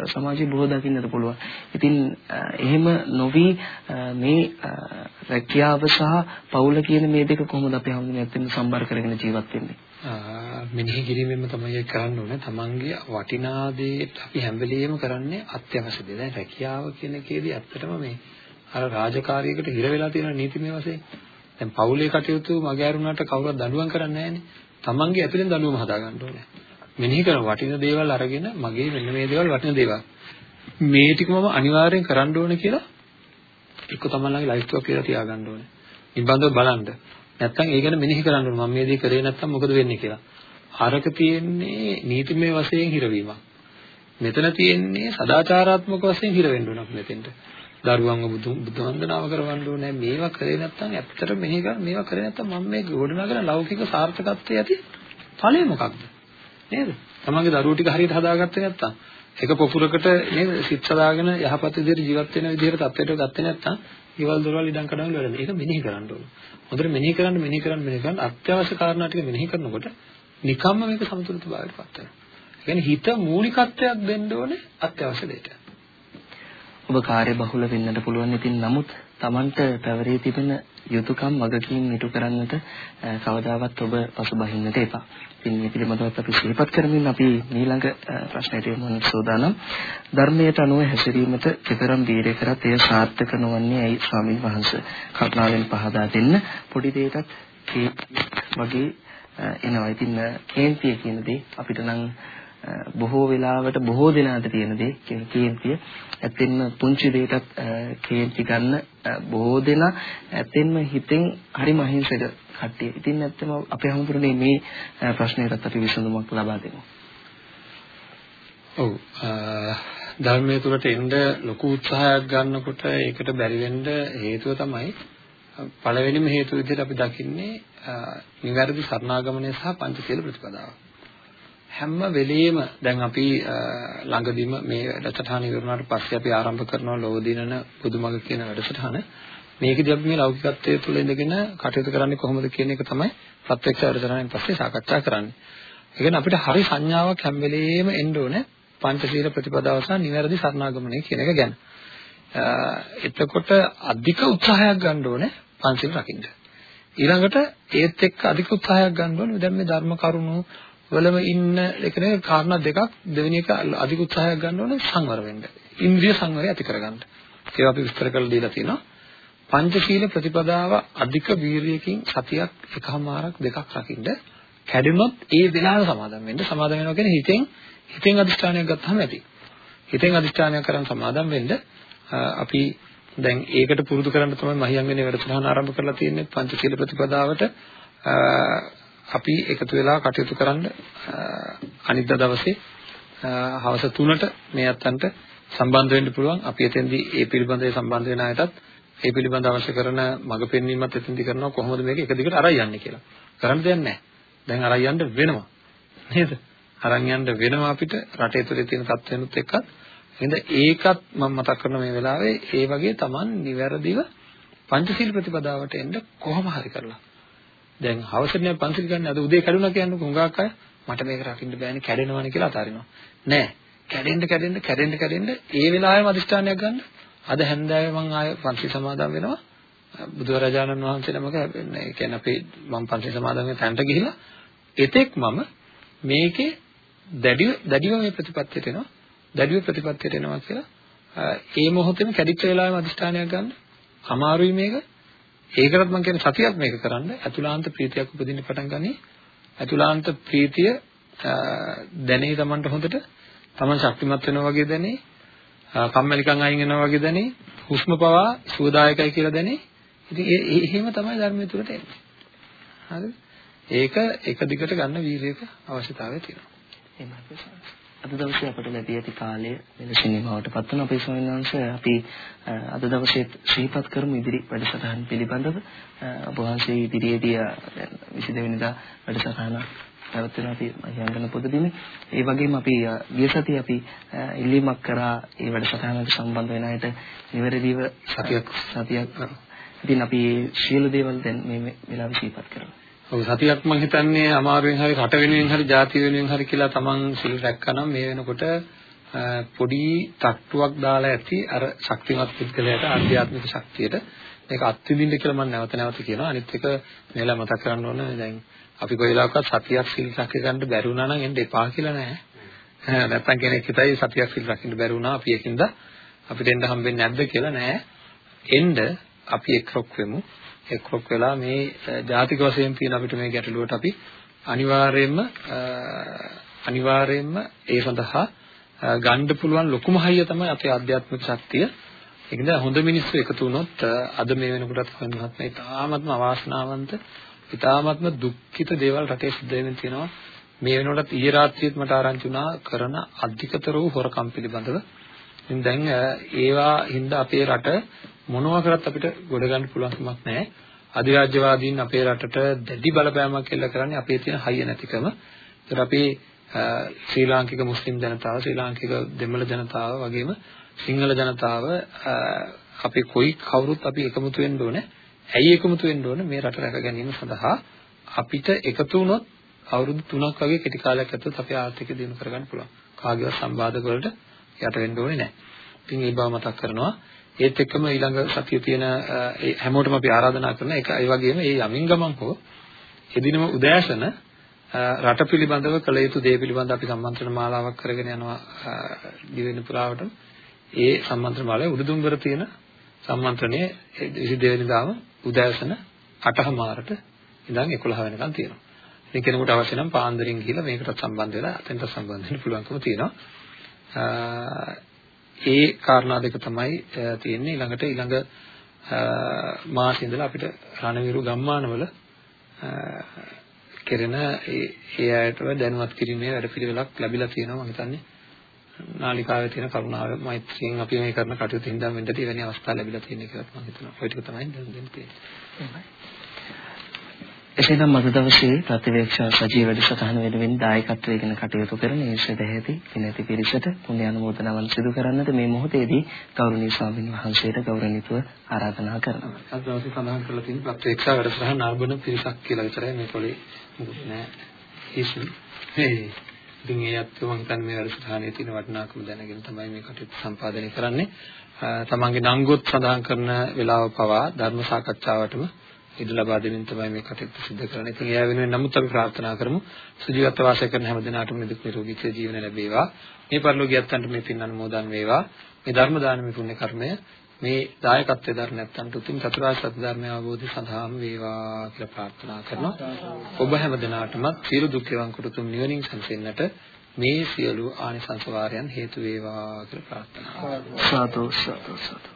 සමාජයේ බොහෝ දකින්නට පුළුවන්. ඉතින් එහෙම නොවි මේ රැකියාව සහ පවුල කියන මේ දෙක කොහොමද අපි හැමෝම ඇත්තෙන්ම සම්බර කරගෙන ජීවත් වෙන්නේ? මෙනෙහි කිරීමෙන්ම තමයි කරන්න ඕනේ. තමන්ගේ වටිනා දේ අපි හැම වෙලෙම කරන්නේ අත්‍යවශ්‍ය දේ. දැන් රැකියාව කියන එකේදී ඇත්තටම මේ අර රාජකාරියකට හිර වෙලා තියෙන නීතිමය වශයෙන් දැන් පවුලේ කටයුතු මග ඇරුණාට කවුරුත් දඬුවම් කරන්නේ නැහැනේ. තමන්ගේ ඇතුලෙන් දඬුවම හදාගන්න ඕනේ. මෙනෙහි කරන වටින දේවල් අරගෙන මගේ මෙන්න මේ දේවල් වටින දේවල්. මේ ටික මම අනිවාර්යෙන් කරන්න ඕනේ කියලා එක්ක තමන්ලගේ ලයිස්ට් එකක් කියලා තියාගන්න ඕනේ. නිබඳව බලන්න. නැත්තම් ඒ ගැන මෙනෙහි කරන්න ඕන මම මේ දේ කරේ නැත්තම් මොකද වෙන්නේ කියලා. අරක තියෙන්නේ නීතිමය වශයෙන් හිරවීමක්. මෙතන තියෙන්නේ සදාචාරාත්මක වශයෙන් හිර වෙන්න ඕනක් මෙතෙන්ට. දරුවන්ව බුදු බුදු වන්දනාව කරවන්න ඕනේ. මේවා කරේ නැත්තම් ඇත්තට මෙහෙ කර මේවා කරේ නැත්තම් මම මේ ගොඩනගන ලෞකික සාර්ථකත්වයේ ඇති ඵලය මොකක්ද? නේද? තමන්ගේ දරුවෝ ටික හරියට හදාගත්තේ නැත්තම් එක පොපුරකට නේද සිත් සදාගෙන යහපත් විදිහට ජීවත් වෙන විදිහට තත්ත්වයට ගත්තේ නැත්තම් ඊවල දොරවල් ඉඩම් කඩම් වල ඒක මෙනෙහි කරන්න ඕන. හොඳට මෙනෙහි කරන්න මෙනෙහි කරන්න මෙනෙහි කරන්න අත්‍යවශ්‍ය කාරණා ටික මෙනෙහි කරනකොට නිකම්ම මේක සමතුලිතභාවයට පත් වෙනවා. ඒ කියන්නේ හිත මූලිකත්වයක් දෙන්න ඕනේ අත්‍යවශ්‍ය දෙයට. ඔබ කාර්යබහුල වෙන්නට පුළුවන් ඉතින් නමුත් Tamanට පැවරී තිබෙන යුතුයකම් වගකීම් ඉටු කරන්නට කවදාවත් ඔබ පසුබහින්නට එපා. ඉතින් මේ පිළිබඳව අපි සිහිපත් කරමින් අපි ඊළඟ ප්‍රශ්නයට යමු සෝදානම්. ධර්මයට අනුව හැසිරීමට විතරම් වීරය කරත් එය සාර්ථක නොවන්නේ ඇයි ස්වාමින් වහන්සේ? කරුණාවෙන් පහදා දෙන්න. පොඩි දෙයකට වගේ එනවා. ඉතින් කේන්තිය කියන දේ අපිට නම් බොහෝ වෙලාවට බොහෝ දෙනාට තියෙන දේ කේන්තිය ඇත්තෙන්ම පුංචි දෙයකටත් කේන්ති ගන්න බොහෝ දෙනා ඇත්තෙන්ම හිතෙන් හරි මහින්සක කට්ටිය. ඉතින් ඇත්තම අපේ හැමෝටම මේ ප්‍රශ්නයකට අපි විසඳුමක් ලබා දෙමු. ඔව් ධර්මයේ තුලට එන්න ලොකු උත්සාහයක් ගන්නකොට ඒකට බැරි වෙන්න හේතුව තමයි පළවෙනිම හේතුව විදිහට අපි දකින්නේ නිවැරදි සරණාගමනය සහ පංචශීල ප්‍රතිපදාව. හැම වෙලෙම දැන් අපි ළඟදිම මේ වැඩසටහන ඉවරනාට පස්සේ අපි ආරම්භ කරනවා ලෝදිනන පුදුමග කියන වැඩසටහන. මේකදී අපි මේ ලෞකිකත්වයේ තුල ඉඳගෙන කටයුතු කරන්නේ කොහොමද කියන එක තමයි ප්‍රත්‍යක්ෂ වැඩසටහනෙන් පස්සේ සාකච්ඡා කරන්නේ. ඒ කියන්නේ අපිට හරි සංඥාවක් හැම වෙලෙම එන්න ඕනේ පංචශීල ප්‍රතිපදාව සහ නිවැරදි සරණාගමනය කියන එක ගැන. එතකොට අධික උත්සාහයක් ගන්න ඕනේ පංචශීල රකින්න. ඊළඟට ඒත් එක්ක අධික උත්සාහයක් ගන්න ඕනේ දැන් මේ ධර්ම කරුණු වලම ඉන්න එක නේ කාරණා දෙකක් දෙවෙනි එක අධික උත්සාහයක් ගන්න ඕනේ සංවර වෙන්න. ඉන්ද්‍රිය සංවරය ඇති කරගන්න. ඒවා අපි විස්තර කරලා දීලා තියෙනවා. පංචශීල ප්‍රතිපදාව අධික වීරියකින් සතියක් එකමාරක් දෙකක් රකින්න කැඩුනොත් ඒ වෙලාව සමාදම් වෙන්න. සමාදම් වෙනවා කියන්නේ හිතෙන් හිතෙන් අදිෂ්ඨානයක් ගත්තාම ඇති. හිතෙන් අදිෂ්ඨානයක් කරන් සමාදම් වෙන්න අපි දැන් ඒකට පුරුදු කරන්න තමයි මහියංගනේ වැඩසටහන ආරම්භ කරලා තියෙන්නේ පංචශීල ප්‍රතිපදාවට අපි එකතු වෙලා කටයුතු කරන්න අනිද්දා දවසේ හවස 3ට මේ අත්තන්ට සම්බන්ධ වෙන්න පුළුවන්. අපි එතෙන්දී ඒ පිළිබඳව සම්බන්ධ වෙන අයටත් ඒ පිළිබඳ අවශ්‍ය කරන මඟ පෙන්වීමත් එතෙන්දී කරනවා කොහොමද මේක එක දිගට අරන් යන්නේ කියලා. කරන්න දෙයක් නැහැ. දැන් අරන් යන්න වෙනවා. නේද? අරන් යන්න වෙනවා අපිට රටේ තුලේ තියෙන තත්ත්වෙනුත් එක්කත්. එහෙනම් ඒකත් මම මතක් කරන මේ වෙලාවේ ඒ වගේ Taman නිවැරදිව පංචශීල ප්‍රතිපදාවට එන්න කොහොම හරි කරලා දැන් හවසනේ පන්සිල් ගන්න අද උදේ කැඩුනා කියන්නේ හුඟක් අය මට මේක රකින්න බෑනේ කැඩෙනවනේ කියලා අතාරිනවා. නෑ. කැඩෙන්න කැඩෙන්න කැඩෙන්න කැඩෙන්න ඒ වෙලාවෙම අදිෂ්ඨානයක් ගන්න අද හැන්දෑවේ මම ආය පන්සිල් සමාදන් වෙනවා. බුදුරජාණන් වහන්සේ නමක ඒ කියන්නේ අපි මම පන්සිල් සමාදන් වෙන තැනට ගිහිලා එතෙක් මම මේකේ දැඩිව දැඩිව මේ ප්‍රතිපත්තියට එනවා. දැඩිව ප්‍රතිපත්තියට එනවා කියලා ඒ මොහොතේම කැඩිච්ච වෙලාවෙම අදිෂ්ඨානයක් ගන්න. අමාරුයි මේක. ඒකටත් මම කියන්නේ සතියක් මේක කරන්න. අතුලාන්ත ප්‍රීතියක් උපදින්න පටන් ගනී. අතුලාන්ත ප්‍රීතිය දැනේ Tamanට හොඳට. Taman ශක්තිමත් වෙනවා වගේ දැනේ. කම්මැලිකම් අයින් වෙනවා වගේ දැනේ. හුස්ම පවා සුවදායකයි කියලා දැනේ. ඉතින් ඒ එහෙම තමයි ධර්මයේ තුලට එන්නේ. හරිද? ඒක එක දිගට ගන්න වීර්යයක අවශ්‍යතාවය තියෙනවා. එහෙමයි. අද දවසේ අපට ලැබී ඇති කාලය මෙලෙසින් නිමවටපත් වන අපේ ස්වාමීන් වහන්සේ අපි අද දවසේ ශ්‍රීපත් කරමු ඉදිරි වැඩසටහන් පිළිබඳව. ඔබ වහන්සේ ඉදිරියේදී දැන් 22 වෙනිදා වැඩසටහන පැවැත්වෙන අපි යංගන පොද දිනේ ඒ වගේම අපි ගිය සතියේ අපි ඉල්ලීමක් කරා ඒ වැඩසටහනට සම්බන්ධ වෙන අයට නිවැරදිව සතියක්. සතියක්. ඉතින් අපි සියලු දේවල් දැන් මේ වෙලාවේ ශ්‍රීපත් කරමු ඔව් සතියක් මම හිතන්නේ අමාරුවෙන් හරි රට වෙනුවෙන් හරි ජාති වෙනුවෙන් හරි කියලා තමන් සිල් රැක්කනම් මේ වෙනකොට පොඩි තට්ටුවක් දාලා ඇති අර ශක්තිමත් පුද්ගලයාට ආධ්‍යාත්මික ශක්තියට මේක අත්විඳින්න කියලා මම නැවත නැවත කියනවා. අනිත් එක මෙලා මතක් කරන්න ඕන. දැන් අපි කොයි වෙලාවකවත් සතියක් සිල් රැක ගන්න බැරි වුණා නම් එන්න එපා කියලා නෑ. නැත්තම් කෙනෙක් හිතයි සතියක් සිල් රකින්න බැරි වුණා අපි එකින්ද අපිට එන්න හම්බෙන්නේ නැද්ද කියලා නෑ. එන්න අපි එක්රොක් වෙමු. එක්රොක් වෙලා මේ ජාතික වශයෙන් තියෙන අපිට මේ ගැටලුවට අපි අනිවාර්යයෙන්ම අනිවාර්යයෙන්ම ඒ සඳහා ගන්න පුළුවන් ලොකුම හයිය තමයි අපේ ආධ්‍යාත්මික ශක්තිය. ඒකද හොඳ මිනිස්සු එකතු වුණොත් අද මේ වෙනකොටත් හොඳ මහත්මයා ඉතාමත්ම අවාසනාවන්ත ඉතාමත්ම දුක්ඛිත දේවල් රටේ සිද්ධ වෙමින් තියෙනවා. මේ වෙනකොටත් ඊයේ රාත්‍රියේත් මට ආරංචි වුණා කරන අධිකතර වූ හොරකම් පිළිබඳව. ඉතින් දැන් ඒවා හින්දා අපේ රට මොනවා කරත් අපිට ගොඩ ගන්න පුළුවන් කමක් නැහැ අධිරාජ්‍යවාදීන් අපේ රටට දැඩි බලපෑමක් එල්ල කරන්නේ අපේ තියෙන හයිය නැතිකම. ඒතර අපේ ශ්‍රී ලාංකික මුස්ලිම් ජනතාව, ශ්‍රී ලාංකික දෙමළ ජනතාව වගේම සිංහල ජනතාව අපි කොයි කවුරුත් අපි එකමුතු වෙන්න ඕනේ. ඇයි එකමුතු වෙන්න ඕනේ? මේ රට රැක ගැනීම සඳහා අපිට එකතු වුණොත් අවුරුදු 3ක් වගේ කෙටි කාලයක් ඇතුළත අපේ ආර්ථිකය දියුණු කරගන්න පුළුවන්. කාගේවත් සම්බාධක වලට යට වෙන්න ඕනේ නැහැ. ඉතින් ඒ බව මතක් කරනවා. ඒත් එක්කම ඊළඟ සතිය තියෙන හැමෝටම අපි ආරාධනා කරන එක ඒ වගේම මේ යමින් ගමන් හෝ එදිනම උදෑසන රට පිළිබඳව කළ යුතු දේ පිළිබඳව අපි සම්මන්ත්‍රණ මාලාවක් කරගෙන යනවා දිවෙන පුරාවට ඒ සම්මන්ත්‍රණ මාලාවේ උඩුදුම්බර තියෙන සම්මන්ත්‍රණයේ 22 වෙනිදාම උදෑසන 8:00මාරට ඉඳන් 11 වෙනකන් තියෙනවා. ඉතින් කෙනෙකුට අවශ්‍ය නම් පාන්දරින් ගිහිල්ලා මේකට සම්බන්ධ වෙලා අතෙන්ට සම්බන්ධ වෙන්න පුළුවන්කම තියෙනවා. ඒ කාරණා දෙක තමයි තියෙන්නේ ඊළඟට ඊළඟ මාසෙ ඉඳලා අපිට රණවිරු ගම්මානවල කෙරෙන ඒ ඒ අයටව දැනුවත් කිරීමේ වැඩපිළිවෙලක් ලැබිලා තියෙනවා මම හිතන්නේ නාලිකාවේ තියෙන කරුණාව මෛත්‍රියෙන් අපි මේ කරන කටයුතු හින්දා වෙන්නට එවැනි අවස්ථා ලැබිලා තියෙන කියලා මම හිතනවා. ඔය ටික තමයි දැන් දෙන්න තියෙන්නේ. එසේනම් අද දවසේ ප්‍රතිවේක්ෂා සජීව වැඩසටහන වෙනුවෙන් දායකත්වයෙන් කටයුතු කරන ඊශ්වර දෙහැති පිනති පිරිසට පුණ්‍ය අනුමෝදනාවන් සිදු කරන්නට මේ මොහොතේදී ගෞරවනීය ස්වාමීන් වහන්සේට ගෞරවණීයව ආරාධනා කරනවා. අද දවසේ සඳහන් කරලා තියෙන ප්‍රතිවේක්ෂා වැඩසටහන නරඹන පිරිසක් කියලා විතරයි මේ පොලේ මොකුත් නෑ. ඉස්සු. හේ. ඉතින් ඒ අත්ව මම හිතන්නේ මේ වැඩසටහනේ තියෙන වටිනාකම දැනගෙන තමයි මේ කටයුතු සම්පාදනය කරන්නේ. තමන්ගේ නංගොත් සඳහන් කරන වේලාව පවා ධර්ම සාකච්ඡාවටම ඉඩ ලබා දෙමින් තමයි මේ කටයුතු සිදු කරන්නේ. ඉතින් එයා වෙනුවෙන් නමුත් අපි ප්‍රාර්ථනා කරමු සුජීවත්ව වාසය කරන හැම දිනකටම නිදුක් නිරෝගී ජීවන ලැබේවා. මේ පරිලෝකියත්තන්ට මේ පින් අනුමෝදන් වේවා. මේ ධර්ම දානමය පුණ්‍ය කර්මය මේ දායකත්වයේ දරන නැත්තන්ට උතුම් චතුරාර්ය සත්‍ය ධර්මය අවබෝධය සඳහාම වේවා කියලා ප්‍රාර්ථනා කරනවා. ඔබ හැම දිනකටම සියලු දුක් වේවන් කුතුම් නිවනින් සංසෙන්නට මේ සියලු ආනිසංස වාරයන් හේතු වේවා කියලා ප්‍රාර්ථනා කරනවා. සාදු සාදු සාදු